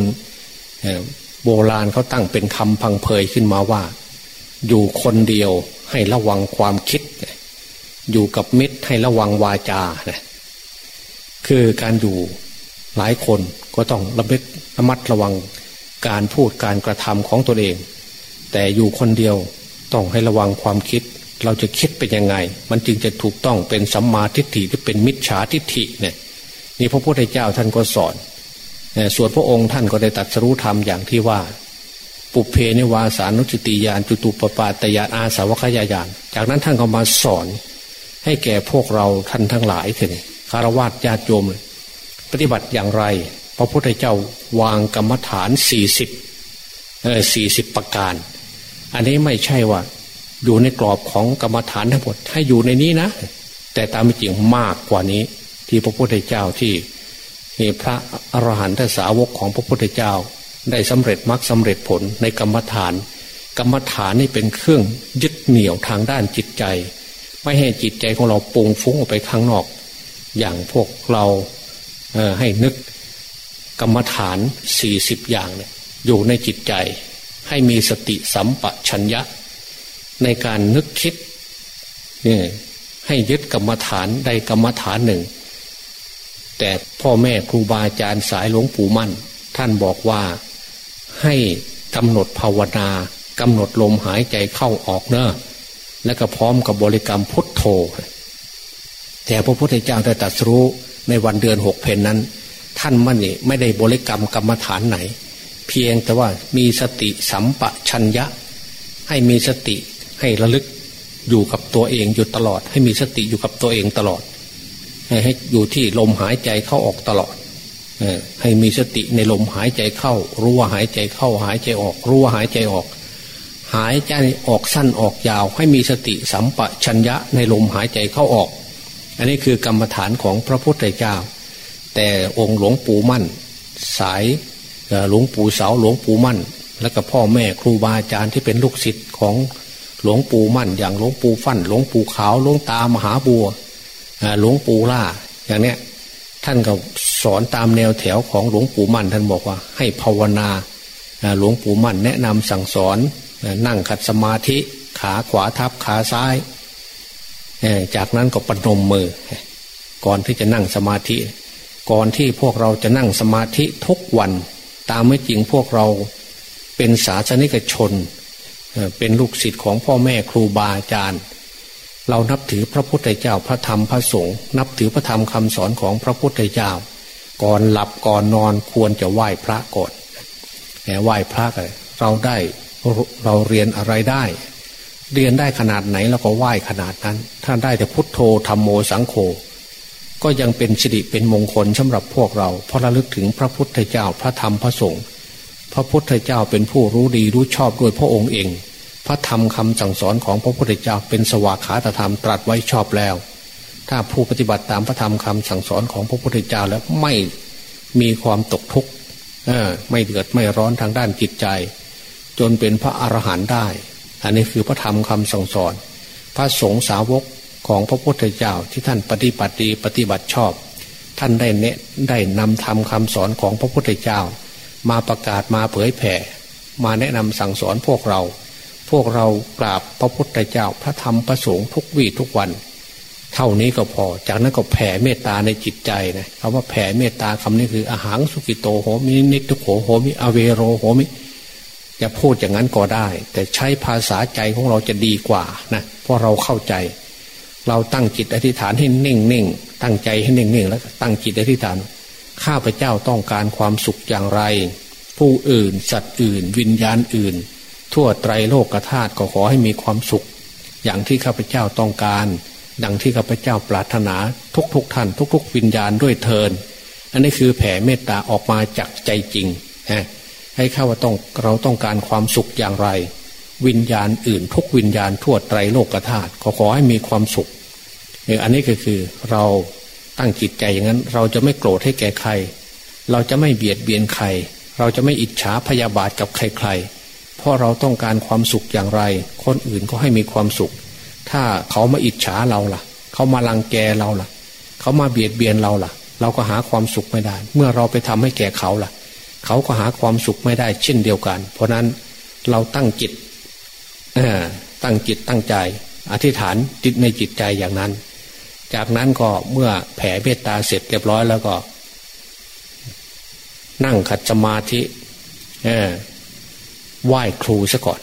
โบราณเขาตั้งเป็นคำพังเพยขึ้นมาว่า อยู่คนเดียวให้ระวังความคิด อยู่กับมิตรให้ระวังวาจาคือการอยู่หลายคนก็ต้องระมัดระมัดระวังการพูดการกระทำของตัวเอง แต่อยู่คนเดียวต้องให้ระวังความคิด เราจะคิดเป็นยังไง มันจึงจะถูกต้องเป็นสัมมาทิฏฐิหรือเป็นมิจฉาทิฏฐิเนี่ยนี่พระพุทธเจ้าท่านก็สอนส่วนพระองค์ท่านก็ได้ตัดสรู้ธรรมอย่างที่ว่า ปุเพนิวาสานุสติยานจุตุปปาตยานอาสาวคยายานจากนั้นท่านก็มาสอน ให้แก่พวกเราท่านทั้งหลายถึงคารวะญาติโยมปฏิบัติอย่างไร พระพุทธเจ้าวางกรรมฐานสี่สิบเออสี่สิบประการ อันนี้ไม่ใช่ว่า อยู่ในกรอบของกรรมฐานทั้งหมดให้อยู่ในนี้นะ แต่ตามจริงมากกว่านี้ ที่พระพุทธเจ้าที่พระอรหันตสาวกของพระพุทธเจ้า ได้สำเร็จมรรคสาเร็จผลในกรรมฐาน กรรมฐานนี่เป็นเครื่องยึดเหนี่ยวทางด้านจิตใจ ไม่ให้จิตใจของเราปุงฟุ้งออกไปข้างนอก อย่างพวกเราเให้นึกกรรมฐานสี่สิบอย่างเนี่ยอยู่ในจิตใจ ให้มีสติสัมปชัญญะ ในการนึกคิดเนี่ยให้ยึดกรรมฐานใดกรรมฐานหนึ่ง แต่พ่อแม่ครูบาอาจารย์สายหลวงปู่มั่น ท่านบอกว่า ให้กำหนดภาวนากำหนดลมหายใจเข้าออกเนอะและก็พร้อมกับบริกรรมพุทโธ แต่พระพุทธเจ้าได้ตรัสรู้ในวันเดือนหกเพนนั้น ท่านมันนี่ไม่ได้บริกรรมกรรมฐานไหน เพียงแต่ว่ามีสติสัมปชัญญะ ให้มีสติให้ระลึกอยู่กับตัวเองอยู่ตลอด ให้มีสติอยู่กับตัวเองตลอด ให้อยู่ที่ลมหายใจเข้าออกตลอด ให้มีสติในลมหายใจเข้า รู้ว่าหายใจเข้าหายใจออก รู้ว่าหายใจออก หายใจออกสั้นออกยาว ให้มีสติสัมปชัญญะในลมหายใจเข้าออก อันนี้คือกรรมฐานของพระพุทธเจ้า แต่องค์หลวงปู่มั่น สายหลวงปู่เสาหลวงปู่มั่น และก็พ่อแม่ครูบาอาจารย์ที่เป็นลูกศิษย์ของหลวงปู่มั่น อย่างหลวงปู่ฟั่นหลวงปู่ขาวหลวงตามหาบัวหลวงปู่ล่าอย่างเนี้ย ท่านก็สอนตามแนวแถวของหลวงปู่มั่น ท่านบอกว่าให้ภาวนาหลวงปู่มั่นแนะนำสั่งสอนนั่งขัดสมาธิขาขวาทับขาซ้าย จากนั้นก็ปนมมือ ก่อนที่จะนั่งสมาธิ ก่อนที่พวกเราจะนั่งสมาธิทุกวัน ตามไม่จริงพวกเราเป็นศาสนิกชน เป็นลูกศิษย์ของพ่อแม่ครูบาอาจารย์ เรานับถือพระพุทธเจ้าพระธรรมพระสงฆ์นับถือพระธรรมคำสอนของพระพุทธเจ้า ก่อนหลับก่อนนอนควรจะไหว้พระก่อนแต่ไหว้พระกันเราได้เราเรียนอะไรได้ เรียนได้ขนาดไหนเราก็ไหว้ขนาดนั้น ถ้าได้แต่พุทโธธรรมโมสังโฆก็ยังเป็นสิริเป็นมงคลสำหรับพวกเรา เพราะระลึกถึงพระพุทธเจ้าพระธรรมพระสงฆ์พระพุทธเจ้าเป็นผู้รู้ดีรู้ชอบด้วยพระองค์เอง พระธรรมคำสั่งสอนของพระพุทธเจ้าเป็นสวากขาตธรรมตรัสไว้ชอบแล้ว ถ้าผู้ปฏิบัติตามพระธรรมคำสั่งสอนของพระพุทธเจ้าแล้วไม่มีความตกทุกข์ไม่เดือดไม่ร้อนทางด้านจิตใจ จนเป็นพระอรหันต์ได้ อันนี้คือพระธรรมคำสั่งสอน พระสงฆ์สาวกของพระพุทธเจ้าที่ท่านปฏิบัติดีปฏิบัติชอบ ท่านได้เนได้นำธรรมคาสอนของพระพุทธเจ้า มาประกาศมาเผยแผ่ มาแนะนำสั่งสอนพวกเรา พวกเรากราบพระพุทธเจ้าพระธรรมพระสงฆ์ทุกวี่ทุกวัน เท่านี้ก็พอ จากนั้นก็แผ่เมตตาในจิตใจนะคำว่าแผ่เมตตาคำนี้คืออาหารสุกิโตโหมินิทุโขโหมิอเวโรโหมิจะพูดอย่างนั้นก็ได้ แต่ใช้ภาษาใจของเราจะดีกว่านะเพราะเราเข้าใจ เราตั้งจิตอธิษฐานให้นิ่งนิ่งตั้งใจให้นิ่งนิ่งแล้วตั้งจิตอธิษฐาน ข้าพเจ้าต้องการความสุขอย่างไร ผู้อื่นสัตว์อื่น วิญญาณอื่น ทั่วไตรโลกธาตุก็ขอให้มีความสุข อย่างที่ข้าพเจ้าต้องการ ดังที่ข้าพเจ้าปรารถนาทุกๆทท่าน ทุก ๆ วิญญาณด้วยเทินอันนี้คือแผ่เมตตาออกมาจากใจจริงฮะให้ข้าว่าต้องเราต้องการความสุขอย่างไร วิญญาณอื่น ทุกวิญญาณทั่วไตรโลกธาตุขอขอให้มีความสุขอันนี้ก็คือเราตั้งจิตใจอย่างนั้น เราจะไม่โกรธให้แก่ใคร เราจะไม่เบียดเบียนใคร เราจะไม่อิจฉาพยาบาทกับใครๆ เพราะเราต้องการความสุขอย่างไร คนอื่นก็ให้มีความสุข ถ้าเขามาอิจฉาเราล่ะ เขามาลังแกเราล่ะ เขามาเบียดเบียนเราล่ะ เราก็หาความสุขไม่ได้ เมื่อเราไปทำให้แก่เขาล่ะ เขาก็หาความสุขไม่ได้เช่นเดียวกัน เพราะนั้นเราตั้งจิตตั้งจิตตั้งใจ อธิษฐานจิตในจิตใจอย่างนั้น จากนั้นก็เมื่อแผ่เมตตาเสร็จเรียบร้อยแล้วก็ นั่งขัดสมาธิ ไหว้ครูซะก่อน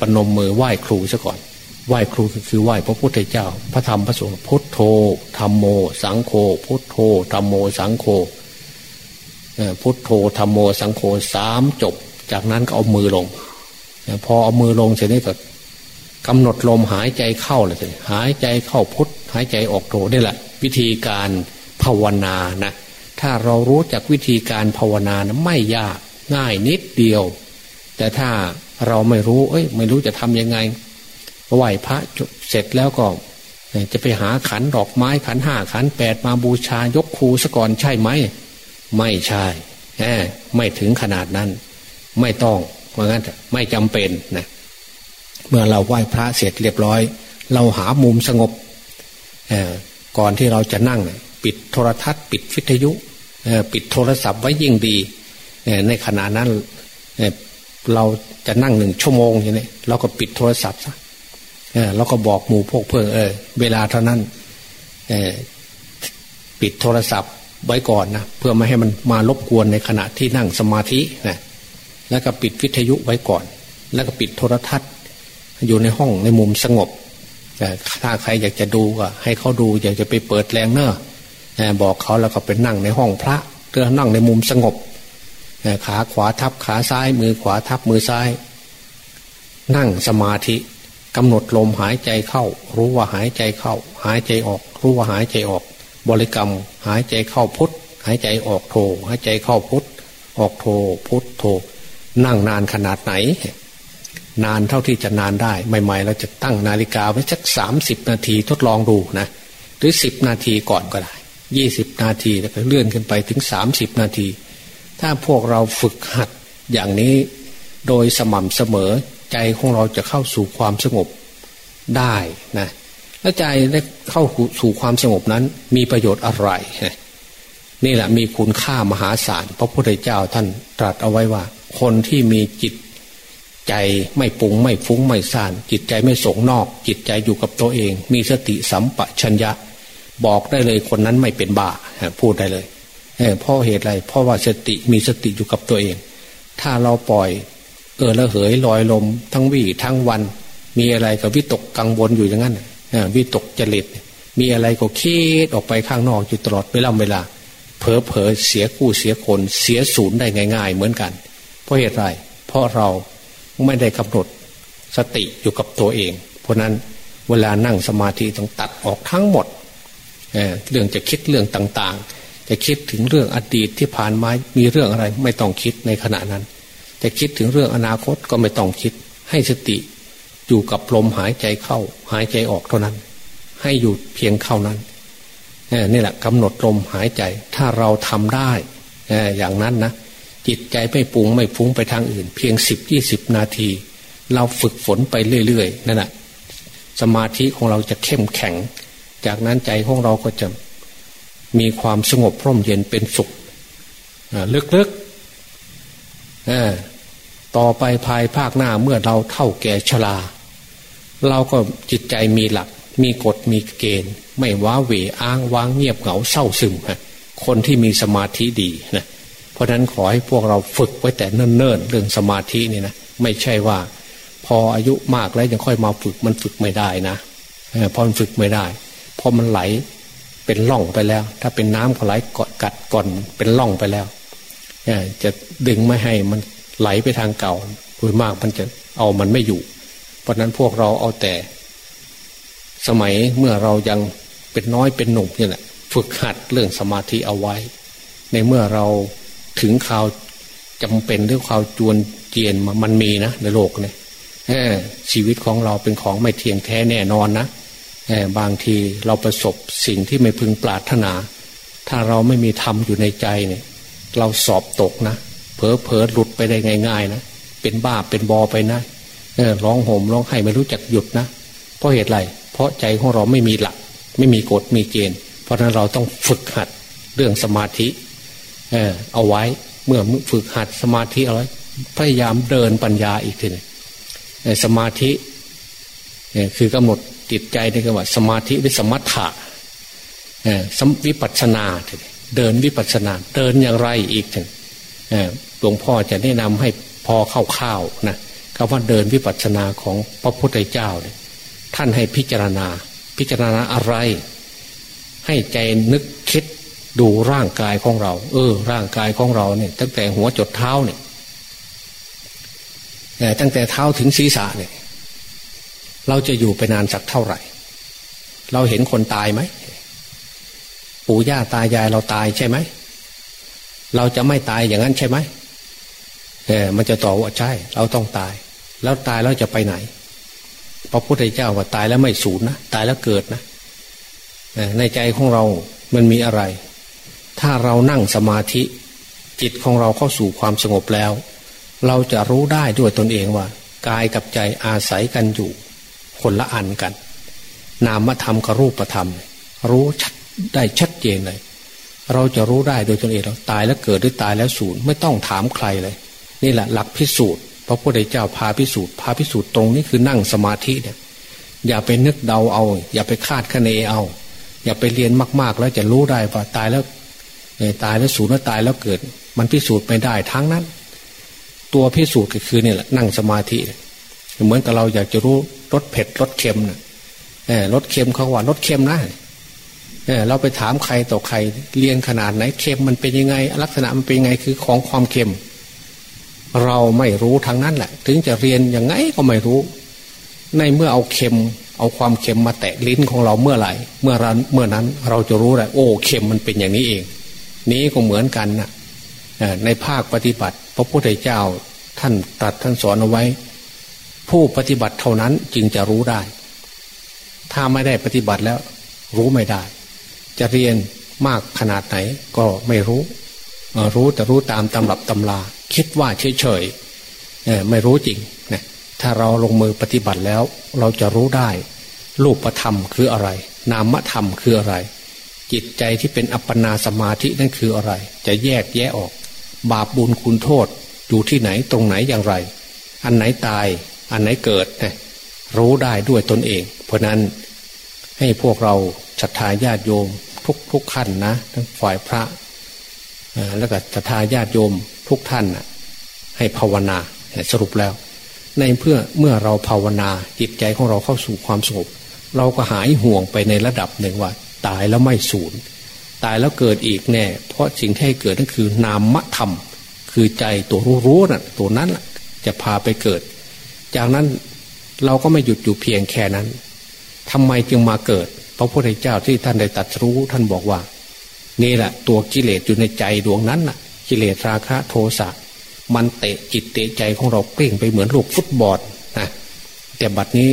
ปนมมือไหว้ครูซะก่อน ไหว้ครูคือไหว้พระพุทธเจ้า พระธรรมพระสงฆ์พุทโธธรรมโม สังโฆพุทโธธรรมโมสังโฆพุทโธธรรมโมสังโฆสามจบ จากนั้นก็เอามือลง พอเอามือลงเสร็จนี่ก็กำหนดลมหายใจเข้าเลยสิหายใจเข้าพุทหายใจออกโธนี่แหละ วิธีการภาวนานะถ้าเรารู้จักวิธีการภาวนานะไม่ยากง่ายนิดเดียว แต่ถ้าเราไม่รู้ เอ้ย ไม่รู้จะทำยังไงไหวพระเสร็จแล้วก็ จะไปหาขันดอกไม้ขันห้าขันแปดมาบูชายกครูซะก่อนใช่ไหม ไม่ใช่แหมไม่ถึงขนาดนั้น ไม่ต้องเพราะงั้นไม่จำเป็นนะเมื่อเราไหว้พระเสร็จเรียบร้อย เราหามุมสงบก่อนที่เราจะนั่ง ปิดโทรทัศน์ปิดวิทยุปิดโทรศัพท์ไว้ยิ่งดีในขณะนั้น เราจะนั่งหนึ่งชั่วโมงอย่างนี้เราก็ปิดโทรศัพท์ซะเออเราก็บอกหมู่พวกเพื่อนเออเวลาเท่านั้นเออปิดโทรศัพท์ไว้ก่อนนะเพื่อไม่ให้มันมารบกวนในขณะที่นั่งสมาธินะแล้วก็ปิดวิทยุไว้ก่อน แล้วก็ปิดโทรทัศน์ อยู่ในห้องในมุมสงบแต่ถ้าใครอยากจะดูก็ให้เขาดูอยากจะไปเปิดแรงเนอะบอกเขาแล้วก็ไปนั่งในห้องพระเรือนั่งในมุมสงบ ขาขวาทับขาซ้าย มือขวาทับมือซ้าย นั่งสมาธิกำหนดลมหายใจเข้า รู้ว่าหายใจเข้า หายใจออก รู้ว่าหายใจออก บริกรรม หายใจเข้าพุทหายใจออกโทหายใจเข้าพุทออกโทพุทโท นั่งนานขนาดไหน นานเท่าที่จะนานได้ใหม่ๆเราจะตั้งนาฬิกาไว้สักสามสิบนาทีทดลองดูนะหรือสิบนาทีก่อนก็ได้ยี่สิบนาทีแล้วก็เลื่อนขึ้นไปถึงสามสิบนาที ถ้าพวกเราฝึกหัดอย่างนี้โดยสม่ำเสมอใจของเราจะเข้าสู่ความสงบได้นะและใจได้เข้าสู่ความสงบนั้น มีประโยชน์อะไร นี่แหละมีคุณค่ามหาศาลพระพุทธเจ้าท่านตรัสเอาไว้ว่า คนที่มีจิตใจไม่ปุงไม่ฟุ้งไม่ซ่าน จิตใจไม่สงนอก จิตใจอยู่กับตัวเอง มีสติสัมปชัญญะ บอกได้เลยคนนั้นไม่เป็นบ้าพูดได้เลย เพราะเหตุอะไร เพราะว่าสติมีสติอยู่กับตัวเอง ถ้าเราปล่อย เออละเหยลอยลม ทั้งวี่ทั้งวัน มีอะไรก็วิตกกังวลอยู่อย่างนั้นวิตกจริตมีอะไรก็คิดออกไปข้างนอกอยู่ตลอดเวลาเวลาเผลอเผลอเสียคู่เสียคนเสียศูนย์ได้ง่าย ๆ เหมือนกัน เพราะเหตุไร เพราะเราไม่ได้กำหนดสติอยู่กับตัวเอง เพราะนั้นเวลานั่งสมาธิต้องตัดออกทั้งหมดเเรื่องจะคิดเรื่องต่างๆ จะคิดถึงเรื่องอดีตที่ผ่านมามีเรื่องอะไร ไม่ต้องคิดในขณะนั้น จะคิดถึงเรื่องอนาคตก็ไม่ต้องคิด ให้สติอยู่กับลมหายใจเข้า หายใจออกเท่านั้น ให้อยู่เพียงเข้านั้นนี่แหละกำหนดลมหายใจ ถ้าเราทำได้อย่างนั้นนะจิตใจไม่ปุงไม่ฟุ้งไปทางอื่น เพียงสิบยี่สิบนาที เราฝึกฝนไปเรื่อยๆนั่นแหละสมาธิของเราจะเข้มแข็ง จากนั้นใจของเราก็จะ มีความสงบพร่มเย็นเป็นสุขลึกๆต่อไปภายภาคหน้าเมื่อเราเท่าแก่ชราเราก็จิตใจมีหลัก มีกฎมีเกณฑ์ ไม่ว้าเหวอ้างว้างเงียบเหงาเศร้าซึมฮะคนที่มีสมาธิดีนะเพราะนั้นขอให้พวกเราฝึกไว้แต่เนิ่นๆเรื่องสมาธินี่นะไม่ใช่ว่า พออายุมากแล้วยังค่อยมาฝึกมันฝึกไม่ได้นะพอมันฝึกไม่ได้พอมันไหล เป็นล่องไปแล้ว ถ้าเป็นน้ำก็ไหลกดกัดก่อนเป็นล่องไปแล้วจะดึงไม่ให้มันไหลไปทางเก่าโดยมากมันจะเอามันไม่อยู่ เพราะนั้นพวกเราเอาแต่ สมัยเมื่อเรายังเป็นน้อยเป็นหนุ่มนี่แหละฝึกหัดเรื่องสมาธิเอาไว้ ในเมื่อเราถึงข่าวจำเป็นหรือข่าวจวนเจียนมันมีนะในโลกเนี่ยชีวิตของเราเป็นของไม่เที่ยงแท้แน่นอนนะ บางทีเราประสบสิ่งที่ไม่พึงปรารถนา ถ้าเราไม่มีธรรมอยู่ในใจเนี่ยเราสอบตกนะเผลอเผลอหลุดไปได้ง่ายๆนะเป็นบ้าเป็นบอไปนะร้องโหมร้องไห้ไม่รู้จักหยุดนะเพราะเหตุไรเพราะใจของเราไม่มีหลัก ไม่มีกฎมีเกณฑ์ เพราะนั้นเราต้องฝึกหัดเรื่องสมาธิเออเอาไว้เมื่อฝึกหัดสมาธิเอาไว้พยายามเดินปัญญาอีกทีนึงสมาธิคือกำหนด จิตใจในคำว่า สมาธิหรือสมัทธะสมวิปัสนา เดินวิปัสนา เดินอย่างไรอีกถึงหลวงพ่อจะแนะนำให้พอเข้าๆนะคำว่าเดินวิปัสนาของพระพุทธเจ้าเนี่ยท่านให้พิจารณา พิจารณาอะไร ให้ใจนึกคิดดูร่างกายของเรา เออ ร่างกายของเราเนี่ย ตั้งแต่หัวจดเท้าเนี่ยตั้งแต่เท้าถึงศีรษะเนี่ย เราจะอยู่ไปนานสักเท่าไหร่ เราเห็นคนตายไหม ปู่ย่าตายายเราตายใช่ไหม เราจะไม่ตายอย่างนั้นใช่ไหมเออมันจะตอบว่าใช่ เราต้องตาย แล้วตายแล้วจะไปไหน พระพุทธเจ้าว่าตายแล้วไม่สูญนะ ตายแล้วเกิดนะในใจของเรา มันมีอะไร ถ้าเรานั่งสมาธิ จิตของเราเข้าสู่ความสงบแล้ว เราจะรู้ได้ด้วยตนเองว่า กายกับใจอาศัยกันอยู่ คนละอันกัน นามธรรมกับรูปธรรม รู้ชัดได้ชัดเจนเลย เราจะรู้ได้โดยตนเองเราตายแล้วเกิดหรือตายแล้วสูญไม่ต้องถามใครเลย นี่แหละหลักพิสูจน์พระพุทธเจ้าพาพิสูจน์พาพิสูจน์ตรงนี้คือนั่งสมาธิเนี่ยอย่าไปนึกเดาเอา อย่าไปคาดคะเนเอา อย่าไปเรียนมาก ๆ แล้วจะรู้ได้ว่าตายแล้วตายแล้วสูญแล้วตายแล้วเกิด มันพิสูจน์ไม่ได้ทั้งนั้น ตัวพิสูจน์ก็คือเนี่ยแหละนั่งสมาธิ เหมือนกับเราอยากจะรู้รสเผ็ดรสเค็มเนะรสเค็มเขาว่ารสเค็มนะเราไปถามใครต่อใครเรียนขนาดไหนเค็มมันเป็นยังไง ลักษณะมันเป็นยังไงคือของความเค็ม เราไม่รู้ทางนั้นแหละ ถึงจะเรียนยังไงก็ไม่รู้ ในเมื่อเอาเค็ม เอาความเค็มมาแตะลิ้นของเราเมื่อไหร่ เมื่อรันเมื่อนั้นเราจะรู้เลยโอ้เค็มมันเป็นอย่างนี้เอง นี้ก็เหมือนกันนะในภาคปฏิบัติ พระพุทธเจ้าท่านตรัสท่านสอนเอาไว้ ผู้ปฏิบัติเท่านั้นจึงจะรู้ได้ ถ้าไม่ได้ปฏิบัติแล้ว รู้ไม่ได้ จะเรียนมากขนาดไหนก็ไม่รู้รู้แต่รู้ตามตำรับตำราคิดว่าเฉยๆไม่รู้จริงนะถ้าเราลงมือปฏิบัติแล้ว เราจะรู้ได้ รูปธรรมคืออะไร นามธรรมคืออะไร จิตใจที่เป็นอัปปนาสมาธินั่นคืออะไร จะแยกแยะออก บาปบุญคุณโทษอยู่ที่ไหนตรงไหนอย่างไร อันไหนตาย อันไหนเกิดนะรู้ได้ด้วยตนเอง เพราะนั้นให้พวกเราศรัทธาญาติโยมทุกทุกขั้นนะทั้งฝ่ายพระแล้วก็ศรัทธาญาติโยมทุกท่านนะให้ภาวนาสรุปแล้ว ในเพื่อเมื่อเราภาวนาจิตใจของเราเข้าสู่ความสงบเราก็หายห่วงไปในระดับหนึ่งว่า ตายแล้วไม่สูญตายแล้วเกิดอีกแน่ เพราะสิ่งที่ให้เกิดนั่นคือนามธรรม คือใจตัวรู้รู้น่ะตัวนั้นจะพาไปเกิด จากนั้นเราก็ไม่หยุดอยู่เพียงแค่นั้นทำไมจึงมาเกิด พระพุทธเจ้าที่ท่านได้ตัดรู้ท่านบอกว่า นี่แหละตัวกิเลสอยู่ในใจดวงนั้นน่ะ กิเลสราคะโทสะมันเตะจิตเตะใจของเราเปลี่ยงไปเหมือนลูกฟุตบอลนะแต่บัดนี้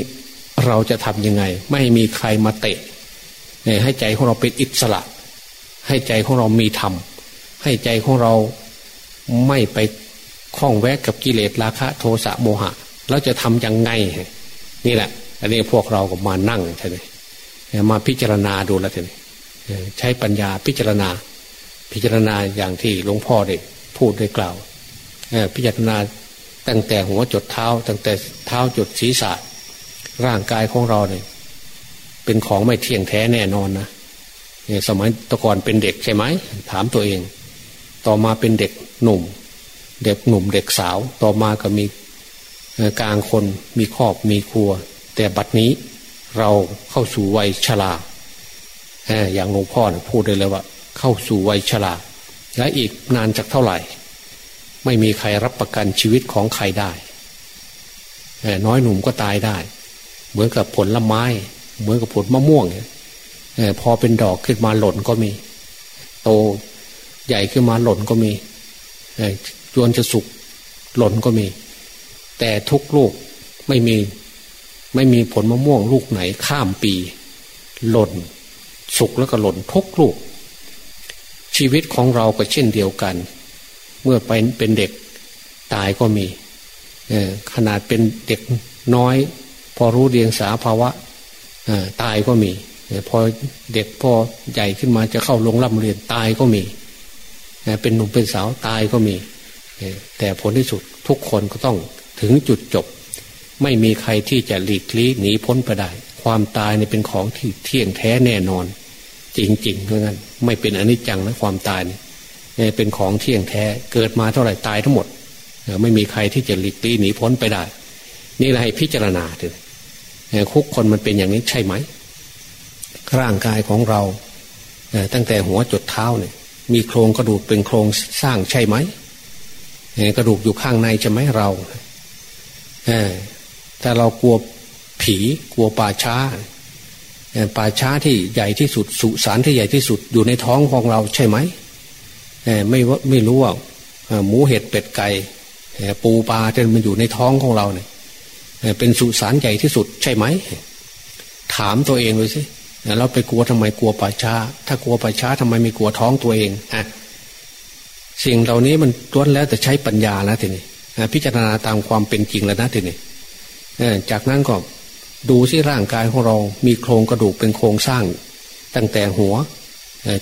เราจะทำยังไง ไม่มีใครมาเตะให้ใจของเราเป็นอิสระ ให้ใจของเรามีธรรมให้ใจของเราไม่ไปคล้องแวะกับกิเลสราคะ โทสะโมหะ เราจะทํำยังไง นี่แหละ อันนี้พวกเราก็มานั่งใช่ไหมมาพิจารณาดูแล้วใช่ไหมใช้ปัญญาพิจารณา พิจารณาอย่างที่หลวงพ่อได้พูดได้กล่าวพิจารณาตั้งแต่หัวจดเท้า ตั้งแต่เท้าจดศีรษะ ร่างกายของเราเนี่ยเป็นของไม่เที่ยงแท้แน่นอนนะเนี่ยสมัยตะก่อนเป็นเด็กใช่ไหมถามตัวเอง ต่อมาเป็นเด็กหนุ่ม เด็กหนุ่มเด็กสาว ต่อมาก็มี กลางคนมีครอบมีครัว แต่บัดนี้เราเข้าสู่วัยชราอย่างหลวงพ่อพูดได้เลยว่า เข้าสู่วัยชราและอีกนานจากเท่าไหร่ ไม่มีใครรับประกันชีวิตของใครได้น้อยหนุ่มก็ตายได้ เหมือนกับผลละไม้ เหมือนกับผลมะม่วงพอเป็นดอกขึ้นมาหล่นก็มี โตใหญ่ขึ้นมาหล่นก็มีจวนจะสุกหล่นก็มี แต่ทุกลูกไม่มีไม่มีผลมะม่วงลูกไหนข้ามปี หล่น สุกแล้วก็หล่นทุกลูก ชีวิตของเราก็เช่นเดียวกัน เมื่อไปเป็นเด็กตายก็มีขนาดเป็นเด็กน้อย พอรู้เรียงสาภาวะตายก็มีพอเด็กพอใหญ่ขึ้นมาจะเข้าลงร่ำเรียนตายก็มี เป็นหนุ่มเป็นสาวตายก็มี แต่ผลที่สุดทุกคนก็ต้อง ถึงจุดจบ ไม่มีใครที่จะหลีกลี่หนีพ้นไปได้ ความตายเนี่ยเป็นของที่เที่ยงแท้แน่นอน จริงๆเพราะงั้นไม่เป็นอนิจจังนะความตายเนี่ยเป็นของเที่ยงแท้เกิดมาเท่าไหร่ตายทั้งหมดไม่มีใครที่จะหลีกลี่หนีพ้นไปได้ นี่แหละให้พิจารณาเถอะคุกคนมันเป็นอย่างนี้ใช่ไหม ร่างกายของเราตั้งแต่หัวจดเท้าเนี่ย มีโครงกระดูกเป็นโครงสร้างใช่ไหมกระดูกอยู่ข้างในใช่ไหมเรา แต่เรากลัวผีกลัวป่าช้าป่าช้าที่ใหญ่ที่สุดสุสานที่ใหญ่ที่สุดอยู่ในท้องของเราใช่ไหมไม่ไม่รู้ว่าหมูเห็ดเป็ดไก่ปูปลาที่มันอยู่ในท้องของเราเนี่ยเป็นสุสานใหญ่ที่สุดใช่ไหม ถามตัวเองเลยสิเราไปกลัวทำไมกลัวป่าช้า ถ้ากลัวป่าช้าทำไมไม่กลัวท้องตัวเองอะสิ่งเหล่านี้มันล้วนแล้วแต่ใช้ปัญญานะทีนี้ พิจารณาตามความเป็นจริงแล้วนะทีนี้จากนั้นก็ดูที่ร่างกายของเรา มีโครงกระดูกเป็นโครงสร้าง ตั้งแต่หัว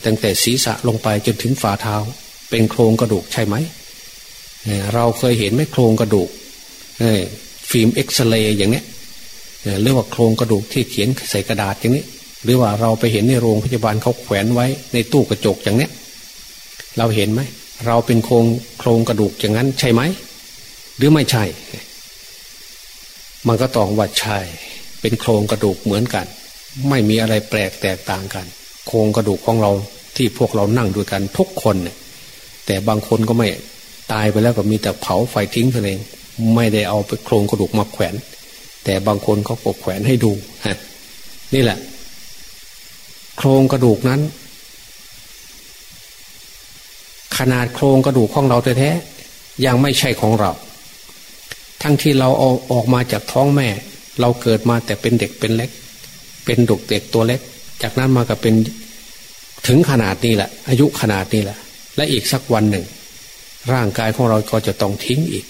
ตั้งแต่ศีรษะลงไปจนถึงฝ่าเท้า เป็นโครงกระดูกใช่ไหมเราเคยเห็นไหมโครงกระดูกฟิล์มเอ็กซเรย์อย่างนี้เรียกว่าโครงกระดูกที่เขียนใส่กระดาษอย่างนี้ หรือว่าเราไปเห็นในโรงพยาบาลเขาแขวนไว้ในตู้กระจกอย่างเนี้ย เราเห็นไหมเราเป็นโครงโครงกระดูกอย่างนั้นใช่ไหม หรือไม่ใช่ มันก็ตองว่าใช่ เป็นโครงกระดูกเหมือนกัน ไม่มีอะไรแปลกแตกต่างกัน โครงกระดูกของเราที่พวกเรานั่งด้วยกันทุกคนเนี่ยแต่บางคนก็ไม่ตายไปแล้วก็มีแต่เผาไฟทิ้งเองไม่ได้เอาไปโครงกระดูกมาแขวน แต่บางคนเขาก็แขวนให้ดูฮะนี่แหละ โครงกระดูกนั้น ขนาดโครงกระดูกของเราแท้ๆยังไม่ใช่ของเรา ทั้งที่เราเอาออกมาจากท้องแม่ เราเกิดมาแต่เป็นเด็กเป็นเล็ก เป็นดุกเด็กตัวเล็ก จากนั้นมาก็เป็นถึงขนาดนี้แหละ อายุขนาดนี้แหละ และอีกสักวันหนึ่ง ร่างกายของเราก็จะต้องทิ้งอีก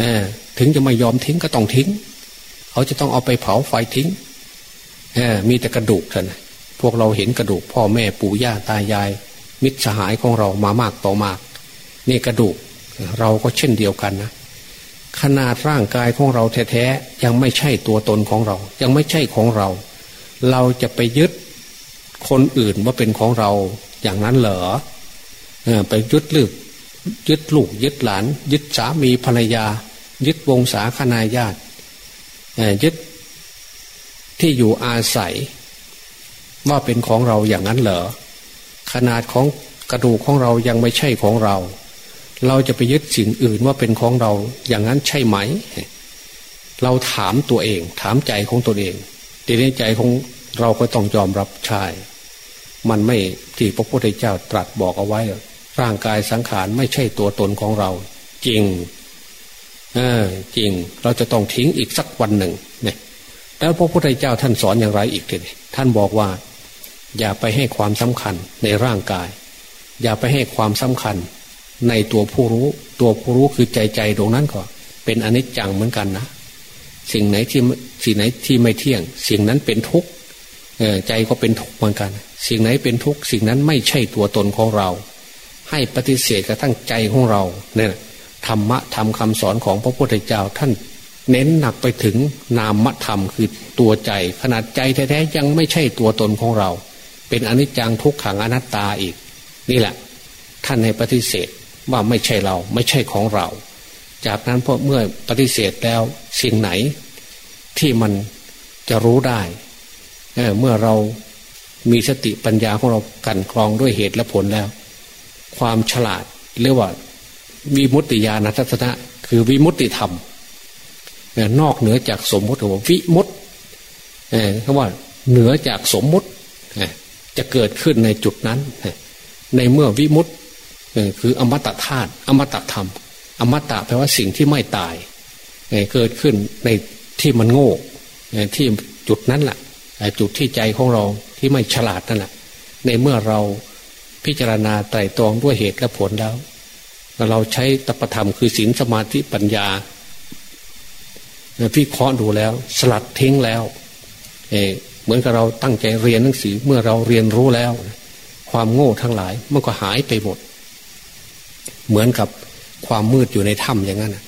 อถึงจะไม่ยอมทิ้งก็ต้องทิ้ง เขาจะต้องเอาไปเผาไฟทิ้งมีแต่กระดูกเท่านั้นพวกเราเห็นกระดูกพ่อแม่ปู่ย่าตายาย มิตรสหายของเรามามากต่อมาก นี่กระดูกเราก็เช่นเดียวกันนะ ขนาดร่างกายของเราแท้ๆยังไม่ใช่ตัวตนของเรา ยังไม่ใช่ของเรา เราจะไปยึดคนอื่นว่าเป็นของเราอย่างนั้นเหรอไปยึดลูกยึดลูกยึดหลาน ยึดสามีภรรยา ยึดวงศาคณาญาติยึดที่อยู่อาศัย ว่าเป็นของเราอย่างนั้นเหรอขนาดของกระดูกของเรายังไม่ใช่ของเรา เราจะไปยึดสิ่งอื่นว่าเป็นของเราอย่างนั้นใช่ไหม เราถามตัวเอง ถามใจของตัวเองทีนี้ใจของเราก็ต้องยอมรับใช่มันไม่ที่พระพุทธเจ้าตรัสบอกเอาไว้ ร่างกายสังขารไม่ใช่ตัวตนของเรา จริงเออจริงเราจะต้องทิ้งอีกสักวันหนึ่งเนี่ยแล้วพระพุทธเจ้าท่านสอนอย่างไรอีกทีท่านบอกว่า อย่าไปให้ความสำคัญในร่างกาย อย่าไปให้ความสำคัญ ในตัวผู้รู้ ตัวผู้รู้คือใจใจตรงนั้นก็เป็นอนิจจังเหมือนกันนะสิ่งไหนที่สิ่งไหนที่ไม่เที่ยง สิ่งนั้นเป็นทุกข์ใจก็เป็นทุกข์เหมือนกัน สิ่งไหนเป็นทุกข์สิ่งนั้นไม่ใช่ตัวตนของเรา ให้ปฏิเสธกระทั่งใจของเราเนี่ยธรรมะธรรมคาสอนของพระพุทธเจ้าท่านเน้นหนักไปถึงนามธรรมคือตัวใจ ขนาดใจแท้ๆยังไม่ใช่ตัวตนของเรา เป็นอนิจจังทุกขังอนัตตาอีก นี่แหละ ท่านให้ปฏิเสธ ว่าไม่ใช่เราไม่ใช่ของเรา จากนั้นพอเมื่อปฏิเสธแล้วสิ่งไหนที่มันจะรู้ได้เเมื่อเรามีสติปัญญาของเรากันกรองด้วยเหตุและผลแล้ว ความฉลาดเรียกว่าวิมุตติญาณทัศนะคือวิมุตติธรรมนอกเหนือจากสมมติว่าวิมุตคำว่าเหนือจากสมมุติจะเกิดขึ้นในจุดนั้น ในเมื่อวิมุต คืออมตะธาตุอมตะธรรม อมตะแปลว่าสิ่งที่ไม่ตายเกิดขึ้นในที่มันโง่ที่จุดนั้นแหละจุดที่ใจของเราที่ไม่ฉลาดนั่นแหละในเมื่อเราพิจารณาไตรตรองด้วยเหตุและผลแล้วเราใช้ตปธรรมคือศีลสมาธิปัญญาพี่เคาะดูแล้ว สลัดทิ้งแล้วเเหมือนกับเราตั้งใจเรียนหนังสือเมื่อเราเรียนรู้แล้ว ความโง่ทั้งหลายมันก็หายไปหมด เหมือนกับความมืดอยู่ในถ้ำอย่างนั้น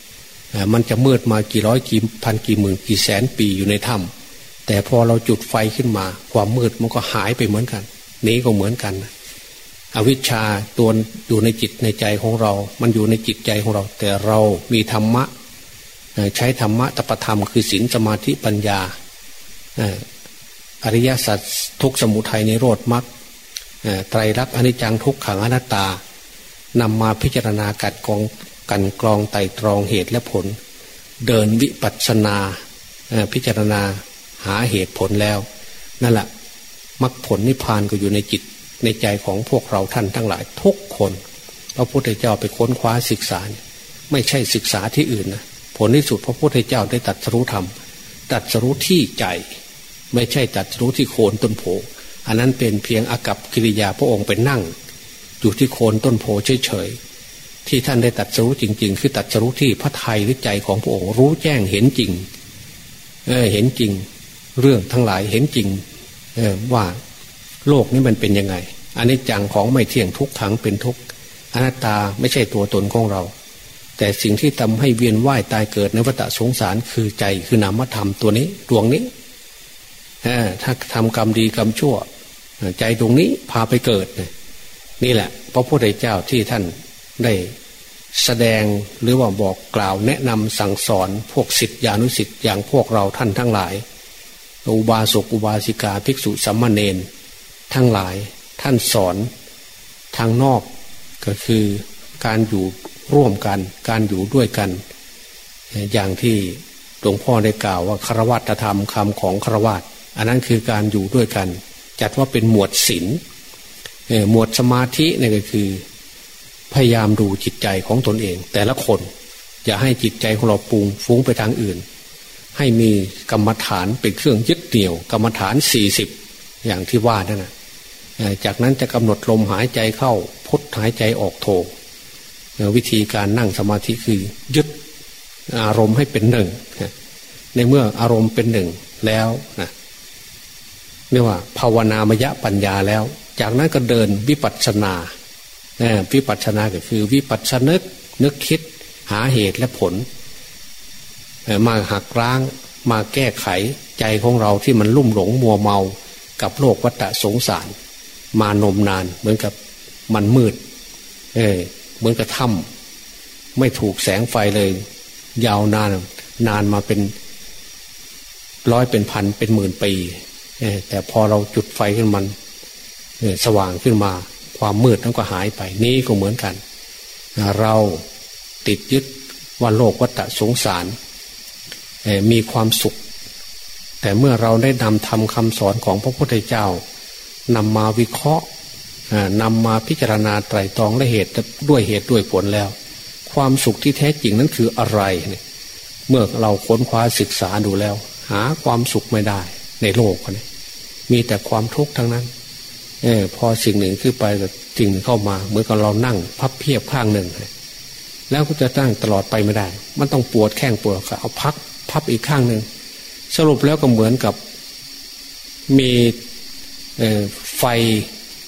มันจะมืดมากี่ร้อยกี่พันกี่หมื่นกี่แสนปีอยู่ในถ้ำแต่พอเราจุดไฟขึ้นมา ความมืดมันก็หายไปเหมือนกัน นี้ก็เหมือนกัน อวิชชาตัวอยู่ในจิตในใจของเรา มันอยู่ในจิตใจของเรา แต่เรามีธรรมะ ใช้ธรรมะตปธรรมคือศีลสมาธิปัญญาอริยสัจทุกสมุทัยในโรดมักไตรลักษณ์อนิจจังทุกขังอนัตตา นำมาพิจารณากัดกองกันกรองไต่ตรองเหตุและผล เดินวิปัสสนาพิจารณาหาเหตุผลแล้ว นั่นแหละมรรคผลนิพพานก็อยู่ในจิตในใจของพวกเราท่านทั้งหลายทุกคนพระพุทธเจ้าไปค้นคว้าศึกษา ไม่ใช่ศึกษาที่อื่นนะผลที่สุดพระพุทธเจ้าได้ตัดสรู้ธรรมตัดสรู้ที่ใจ ไม่ใช่ตัดสรู้ที่โคนต้นโพอันนั้นเป็นเพียงอากับกิริยาพระองค์เป็นนั่ง อยู่ที่โคนต้นโพเฉยๆที่ท่านได้ตัดสรู้จริง ๆ คือตัดสรู้ที่พระไทยหรือใจของพระองค์รู้แจ้งเห็นจริงเเห็นจริง เรื่องทั้งหลายเห็นจริงว่าโลกนี้มันเป็นยังไงอันนี้จังของไม่เที่ยงทุกขังเป็นทุกอนัตตาไม่ใช่ตัวตนของเรา แต่สิ่งที่ทำให้เวียนว่ายตายเกิดในวัฏสงสารคือใจคือนามธรรมตัวนี้ดวงนี้ถ้าทำกรรมดีกรรมชั่ว ใจดวงนี้พาไปเกิดนี่ นี่แหละ พระพุทธเจ้าที่ท่านได้แสดงหรือว่าบอกกล่าวแนะนำสั่งสอนพวกสิทธิานุสิทธิ์อย่างพวกเราท่านทั้งหลาย อุบาสกอุบาสิกาภิกษุสัมมาเนนทั้งหลายท่านสอนทางนอกก็คือการอยู่ร่วมกัน การอยู่ด้วยกัน อย่างที่หลวงพ่อได้กล่าวว่าคารวัตธรรมคำของคารวัตอันนั้นคือการอยู่ด้วยกัน จัดว่าเป็นหมวดศีล หมวดสมาธินี่ก็คือ พยายามดูจิตใจของตนเอง แต่ละคน อย่าให้จิตใจของเราปุงฟุ้งไปทางอื่น ให้มีกรรมฐานเป็นเครื่องยึดเหนี่ยว กรรมฐานสี่สิบอย่างที่ว่านั่นนะจากนั้นจะกำหนดลมหายใจเข้าพุทหายใจออกโทวิธีการนั่งสมาธิคือ ยึดอารมณ์ให้เป็นหนึ่งในเมื่ออารมณ์เป็นหนึ่งแล้วนะเรียกว่า ภาวนามยะปัญญาแล้ว จากนั้นก็เดินวิปัสสนาวิปัสสนาก็คือวิปัสสนึกนึกคิดหาเหตุและผล มาหักล้างมาแก้ไขใจของเราที่มันลุ่มหลงมัวเมากับโลกวัฏสงสาร มานมนานเหมือนกับมันมืดเออเหมือนกับถ้ำไม่ถูกแสงไฟเลย ยาวนานนานมาเป็นร้อยเป็นพันเป็นหมื่นปีแต่พอเราจุดไฟขึ้นมัน สว่างขึ้นมา ความมืดนั้นก็หายไป นี่ก็เหมือนกัน เราติดยึดว่าโลกวัฏสงสารมีความสุข แต่เมื่อเราได้นำทำคำสอนของพระพุทธเจ้านำมาวิเคราะห์นำมาพิจารณาไตรตรองและเหตุด้วยเหตุด้วยผลแล้ว ความสุขที่แท้จริงนั้นคืออะไรเนี่ยเมื่อเราค้นคว้าศึกษาดูแล้ว หาความสุขไม่ได้ในโลกนี้มีแต่ความทุกข์ทั้งนั้น เออพอสิ่งหนึ่งขึ้นไปกับสิ่งหนึ่งเข้ามา เหมือนกับเรานั่ง พับเพียบข้างหนึ่งแล้วก็จะตั้งตลอดไปไม่ได้ มันต้องปวดแข้งปวดขาเอาพัก พับอีกข้างหนึ่งสรุปแล้วก็เหมือนกับมีไฟ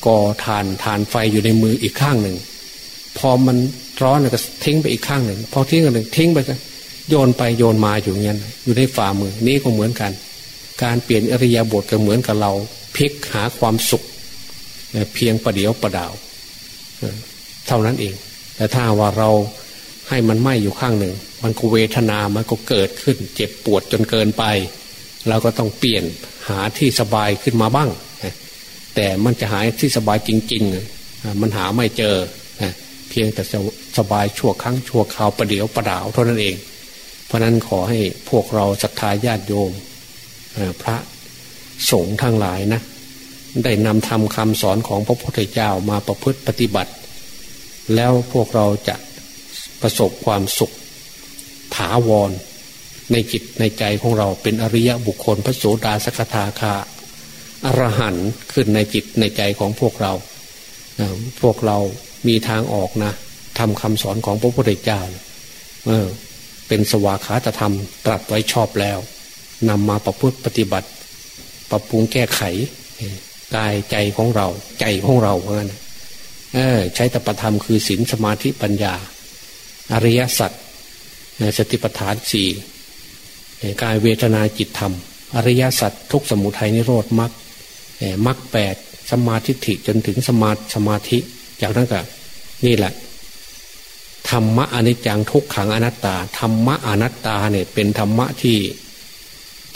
ก่อทานทานไฟอยู่ในมืออีกข้างหนึ่ง พอมันร้อนก็ทิ้งไปอีกข้างหนึ่ง พอทิ้งกันหนึ่งทิ้งไปก็โยนไปโยนมาอยู่อย่างนั้นอยู่ในฝ่ามือนี่ก็เหมือนกัน การเปลี่ยนอริยบทก็เหมือนกับเราพลิกหาความสุข เพียงประเดียวประดาว เท่านั้นเอง แต่ถ้าว่าเราให้มันไหม้อยู่ข้างหนึ่ง มันก็เวทนามันก็เกิดขึ้น เจ็บปวดจนเกินไป เราก็ต้องเปลี่ยนหาที่สบายขึ้นมาบ้าง แต่มันจะหายที่สบายจริง ๆ มันหาไม่เจอ เพียงแต่สบายชั่วครั้งชั่วคราวประเดียวประดาวเท่านั้นเอง เพราะนั้นขอให้พวกเราศรัทธาญาติโยมพระสงฆ์ทั้งหลายนะ ได้นำทำคำสอนของพระพุทธเจ้ามาประพฤติปฏิบัติ แล้วพวกเราจะประสบความสุขถาวร ในจิตในใจของเราเป็นอริยบุคคลพระโสดาสกทาคาอรหันขึ้นในจิตในใจของพวกเรา พวกเรามีทางออกนะทำคำสอนของพระพุทธเจ้าเออเป็นสวากขาตธรรมตรัสไว้ชอบแล้วนำมาประพฤติปฏิบัติ ปรับปรุงแก้ไข กายใจของเรา ใจของเราเพราะงั้นใช้ตปธรรมคือศีลสมาธิปัญญา อริยสัจสติปัฏฐานสี่กายเวทนาจิตธรรม อริยสัจทุกสมุทัยนิโรธมรรคมรรคแปดสมาธิิจนถึงสมาสมาธิจากนั้นก็นี่แหละธรรมะอนิจจังทุกขังอนัตตาธรรมะอนัตตาเนี่ยเป็นธรรมะที่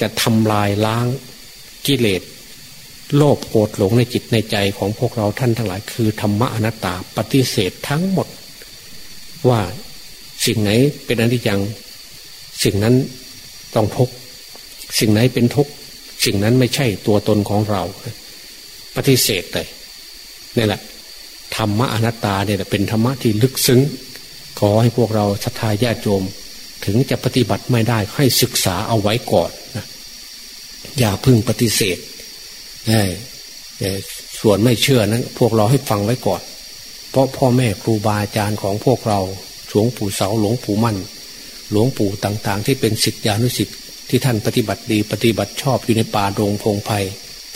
จะทำลายล้างกิเลส โลภโกรธหลงในจิตในใจของพวกเราท่านทั้งหลาย คือธรรมะอนัตตาปฏิเสธทั้งหมด ว่าสิ่งไหนเป็นอนิจจัง สิ่งนั้นต้องทุกสิ่งไหนเป็นทุกสิ่งนั้นไม่ใช่ตัวตนของเรา ปฏิเสธเลยนี่แหละธรรมะอนัตตาเนี่ยเป็นธรรมะที่ลึกซึ้ง ขอให้พวกเราศรัทธาญาติโยมถึงจะปฏิบัติไม่ได้ให้ศึกษาเอาไว้ก่อนนะอย่าพึ่งปฏิเสธ ส่วนไม่เชื่อนั้น พวกเราให้ฟังไว้ก่อน เพราะพ่อแม่ครูบาอาจารย์ของพวกเราหลวงปู่เสาหลวงปู่มั่น หลวงปู่ต่าง ๆ ที่เป็นศิษยานุศิษย์ที่ท่านปฏิบัติดีปฏิบัติชอบอยู่ในป่าโรงพงไพ่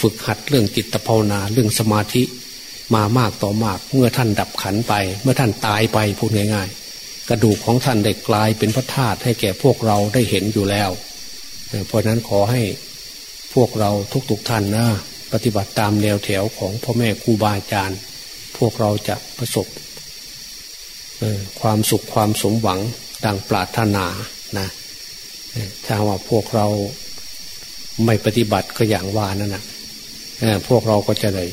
ฝึกหัดเรื่องจิตภาวนาเรื่องสมาธิ มามากต่อมากเมื่อท่านดับขันไป เมื่อท่านตายไปพูดง่ายๆ กระดูกของท่านได้กลายเป็นพระธาตุให้แก่พวกเราได้เห็นอยู่แล้ว เพราะนั้นขอให้พวกเราทุกๆท่านนะ ปฏิบัติตามแนวแถวของพ่อแม่ครูบาอาจารย์ พวกเราจะประสบความสุขความสมหวังดังปรารถนานะถ้าว่าพวกเราไม่ปฏิบัติก็อย่างว่านั่นนะพวกเราก็จะเลย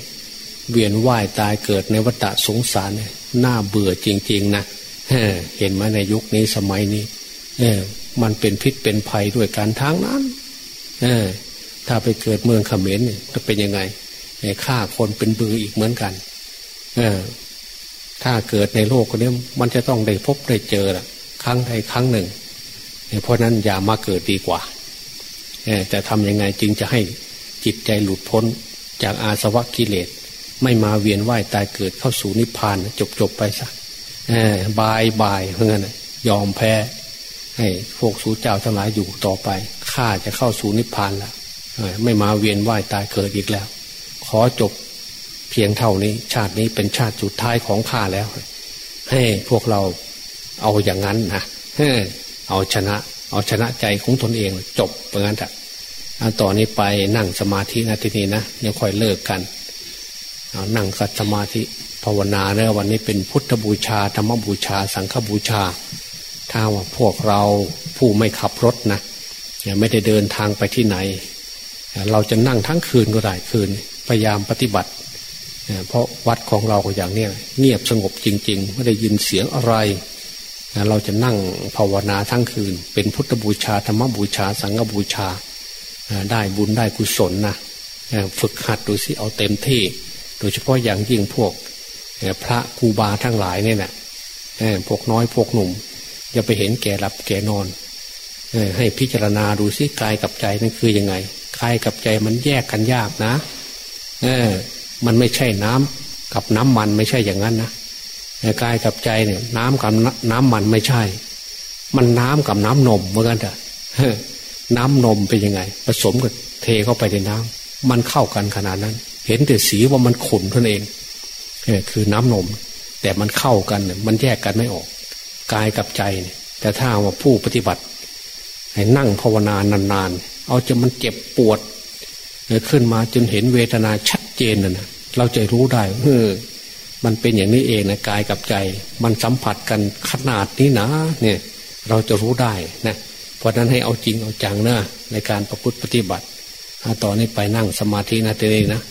เวียนว่ายตายเกิดในวัฏสงสารเนี่ยน่าเบื่อจริง ๆ นะเห็นไหมในยุคนี้สมัยนี้ เออ มันเป็นพิษเป็นภัยด้วยการทางนั้น เออ ถ้าไปเกิดเมืองเขมรจะเป็นยังไงฆ่าคนเป็นบืออีกเหมือนกัน เออ ถ้าเกิดในโลกนี้มันจะต้องได้พบได้เจอละครั้งใดครั้งหนึ่งเพราะนั้นอย่ามาเกิดดีกว่าแต่ทำยังไงจึงจะให้จิตใจหลุดพ้นจากอาสวะกิเลส ไม่มาเวียนว่ายตายเกิดเข้าสู่นิพพานจบจบไปซะบายบายเพราะงั้นยอมแพ้ ให้พวกสูเจ้าทั้งหลายอยู่ต่อไปข้าจะเข้าสู่นิพพานแล้ว ไม่มาเวียนว่ายตายเกิดอีกแล้ว ขอจบเพียงเท่านี้ ชาตินี้เป็นชาติสุดท้ายของข้าแล้ว ให้พวกเราเอาอย่างนั้นนะเอาชนะ เอาชนะใจของตนเองจบเพราะงั้นอะต่อนนี้ไปนั่งสมาธินะทีนี้นะยังค่อยเลิกกันนั่งสัสมาธิภาวนาเนวันนี้เป็นพุทธบูชาธรรมบูชา สังฆบูชา ถ้าว่าพวกเราผู้ไม่ขับรถนะยังไม่ได้เดินทางไปที่ไหน เราจะนั่งทั้งคืนก็ได้คืนพยายามปฏิบัติ เพราะวัดของเราก็อย่างเนี้ยเงียบสงบจริง ๆ ไม่ได้ยินเสียงอะไร เราจะนั่งภาวนาทั้งคืน เป็นพุทธบูชาธรรมบูชา สังฆบูชาได้บุญได้กุศลนะฝึกหัดดูสิเอาเต็มที่ โดยเฉพาะอย่างยิ่งพวกพระครูบาทั้งหลายเนี่ยนะพวกน้อยพวกหนุ่ม อย่าไปเห็นแก่หลับแก่นอนให้พิจารณาดูสิกายกับใจนั่นคือยังไง กายกับใจมันแยกกันยากนะ เออ มันไม่ใช่น้ำกับน้ำมันไม่ใช่อย่างนั้นนะกายกับใจเนี่ย น้ำกับน้ำมันไม่ใช่ มันน้ำกับน้ำนมเหมือนกันเถอะน้ำนมเป็นยังไง ผสมกับเทเข้าไปในน้ำมันเข้ากันขนาดนั้น เห็นแต่สีว่ามันขุ่นท่านั้นเองคือน้ำนม แต่มันเข้ากันเนี่ยมันแยกกันไม่ออกกายกับใจเนี่ยแต่ถ้าว่าผู้ปฏิบัติ ให้นั่งภาวนานานๆ เอาจะมันเจ็บปวดขึ้นมาจนเห็นเวทนาชัดเจนนะเราจะรู้ได้เออมันเป็นอย่างนี้เองนะกายกับใจ มันสัมผัสกันขนาดนี้นะเนี่ยเราจะรู้ได้นะเพราะนั้นให้เอาจริงเอาจังนะในการประพฤติปฏิบัติต่อนนี้ไปนั่งสมาธินะเตนีนะ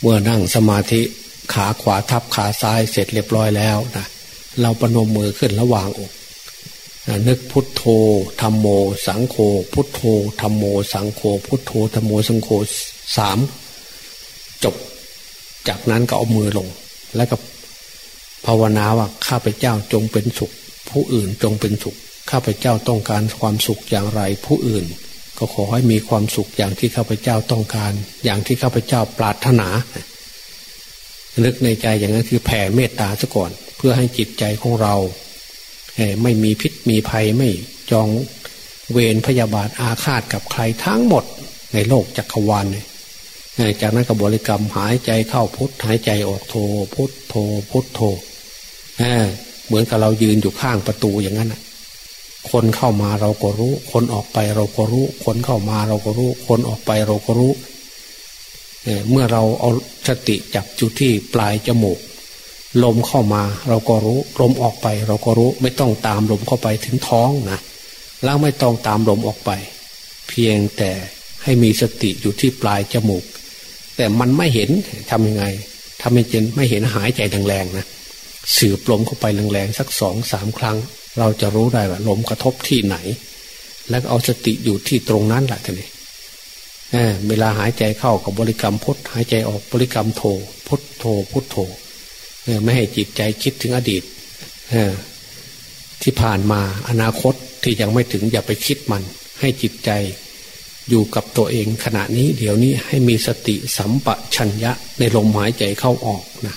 เมื่อนั่งสมาธิขาขวาทับขาซ้ายเสร็จเรียบร้อยแล้วนะเราประนมมือขึ้นระหว่างอก นึกพุทโธธรรมโม สังโฆพุทโธธรรมโม สังโฆพุทโธธรรมโมสังโฆสามจบ จากนั้นก็เอามือลง แล้วก็ภาวนาว่าข้าพเจ้าจงเป็นสุข ผู้อื่นจงเป็นสุข ข้าพเจ้าต้องการความสุขอย่างไร ผู้อื่น ก็ขอให้มีความสุขอย่างที่ข้าพเจ้าต้องการ อย่างที่ข้าพเจ้าปรารถนานึกในใจอย่างนั้นคือแผ่เมตตาซะก่อน เพื่อให้จิตใจของเรา ไม่มีพิษมีภัยไม่จองเวรพยาบาทอาฆาตกับใครทั้งหมดในโลกจักรวาลเนี่ยจากนั้นก็บริกรรมหายใจเข้าพุทหายใจออกโทพุทโทพุทโทเหมือนกับเรายืนอยู่ข้างประตูอย่างนั้นคนเข้ามาเราก็รู้ คนออกไปเราก็รู้ คนเข้ามาเราก็รู้ คนออกไปเราก็รู้เมื่อเราเอาสติจับจุดที่ปลายจมูก ลมเข้ามาเราก็รู้ ลมออกไป เราก็รู้ไม่ต้องตามลมเข้าไปถึงท้องนะแล้วไม่ต้องตามลมออกไป เพียงแต่ให้มีสติอยู่ที่ปลายจมูก แต่มันไม่เห็นทำยังไงทำให้เจนไม่เห็นหายใจแรงๆนะสืบลมเข้าไปแรงๆสักสองสามครั้ง เราจะรู้ได้ว่าลมกระทบที่ไหน แล้วเอาสติอยู่ที่ตรงนั้นแหละท่านี้เวลาหายใจเข้ากับบริกรรมพุทหายใจออกบริกรรมโทพุทโทพุทโท ไม่ให้จิตใจคิดถึงอดีตที่ผ่านมาอนาคตที่ยังไม่ถึงอย่าไปคิดมัน ให้จิตใจอยู่กับตัวเองขณะนี้ เดี๋ยวนี้ให้มีสติสัมปชัญญะในลมหายใจเข้าออกนะ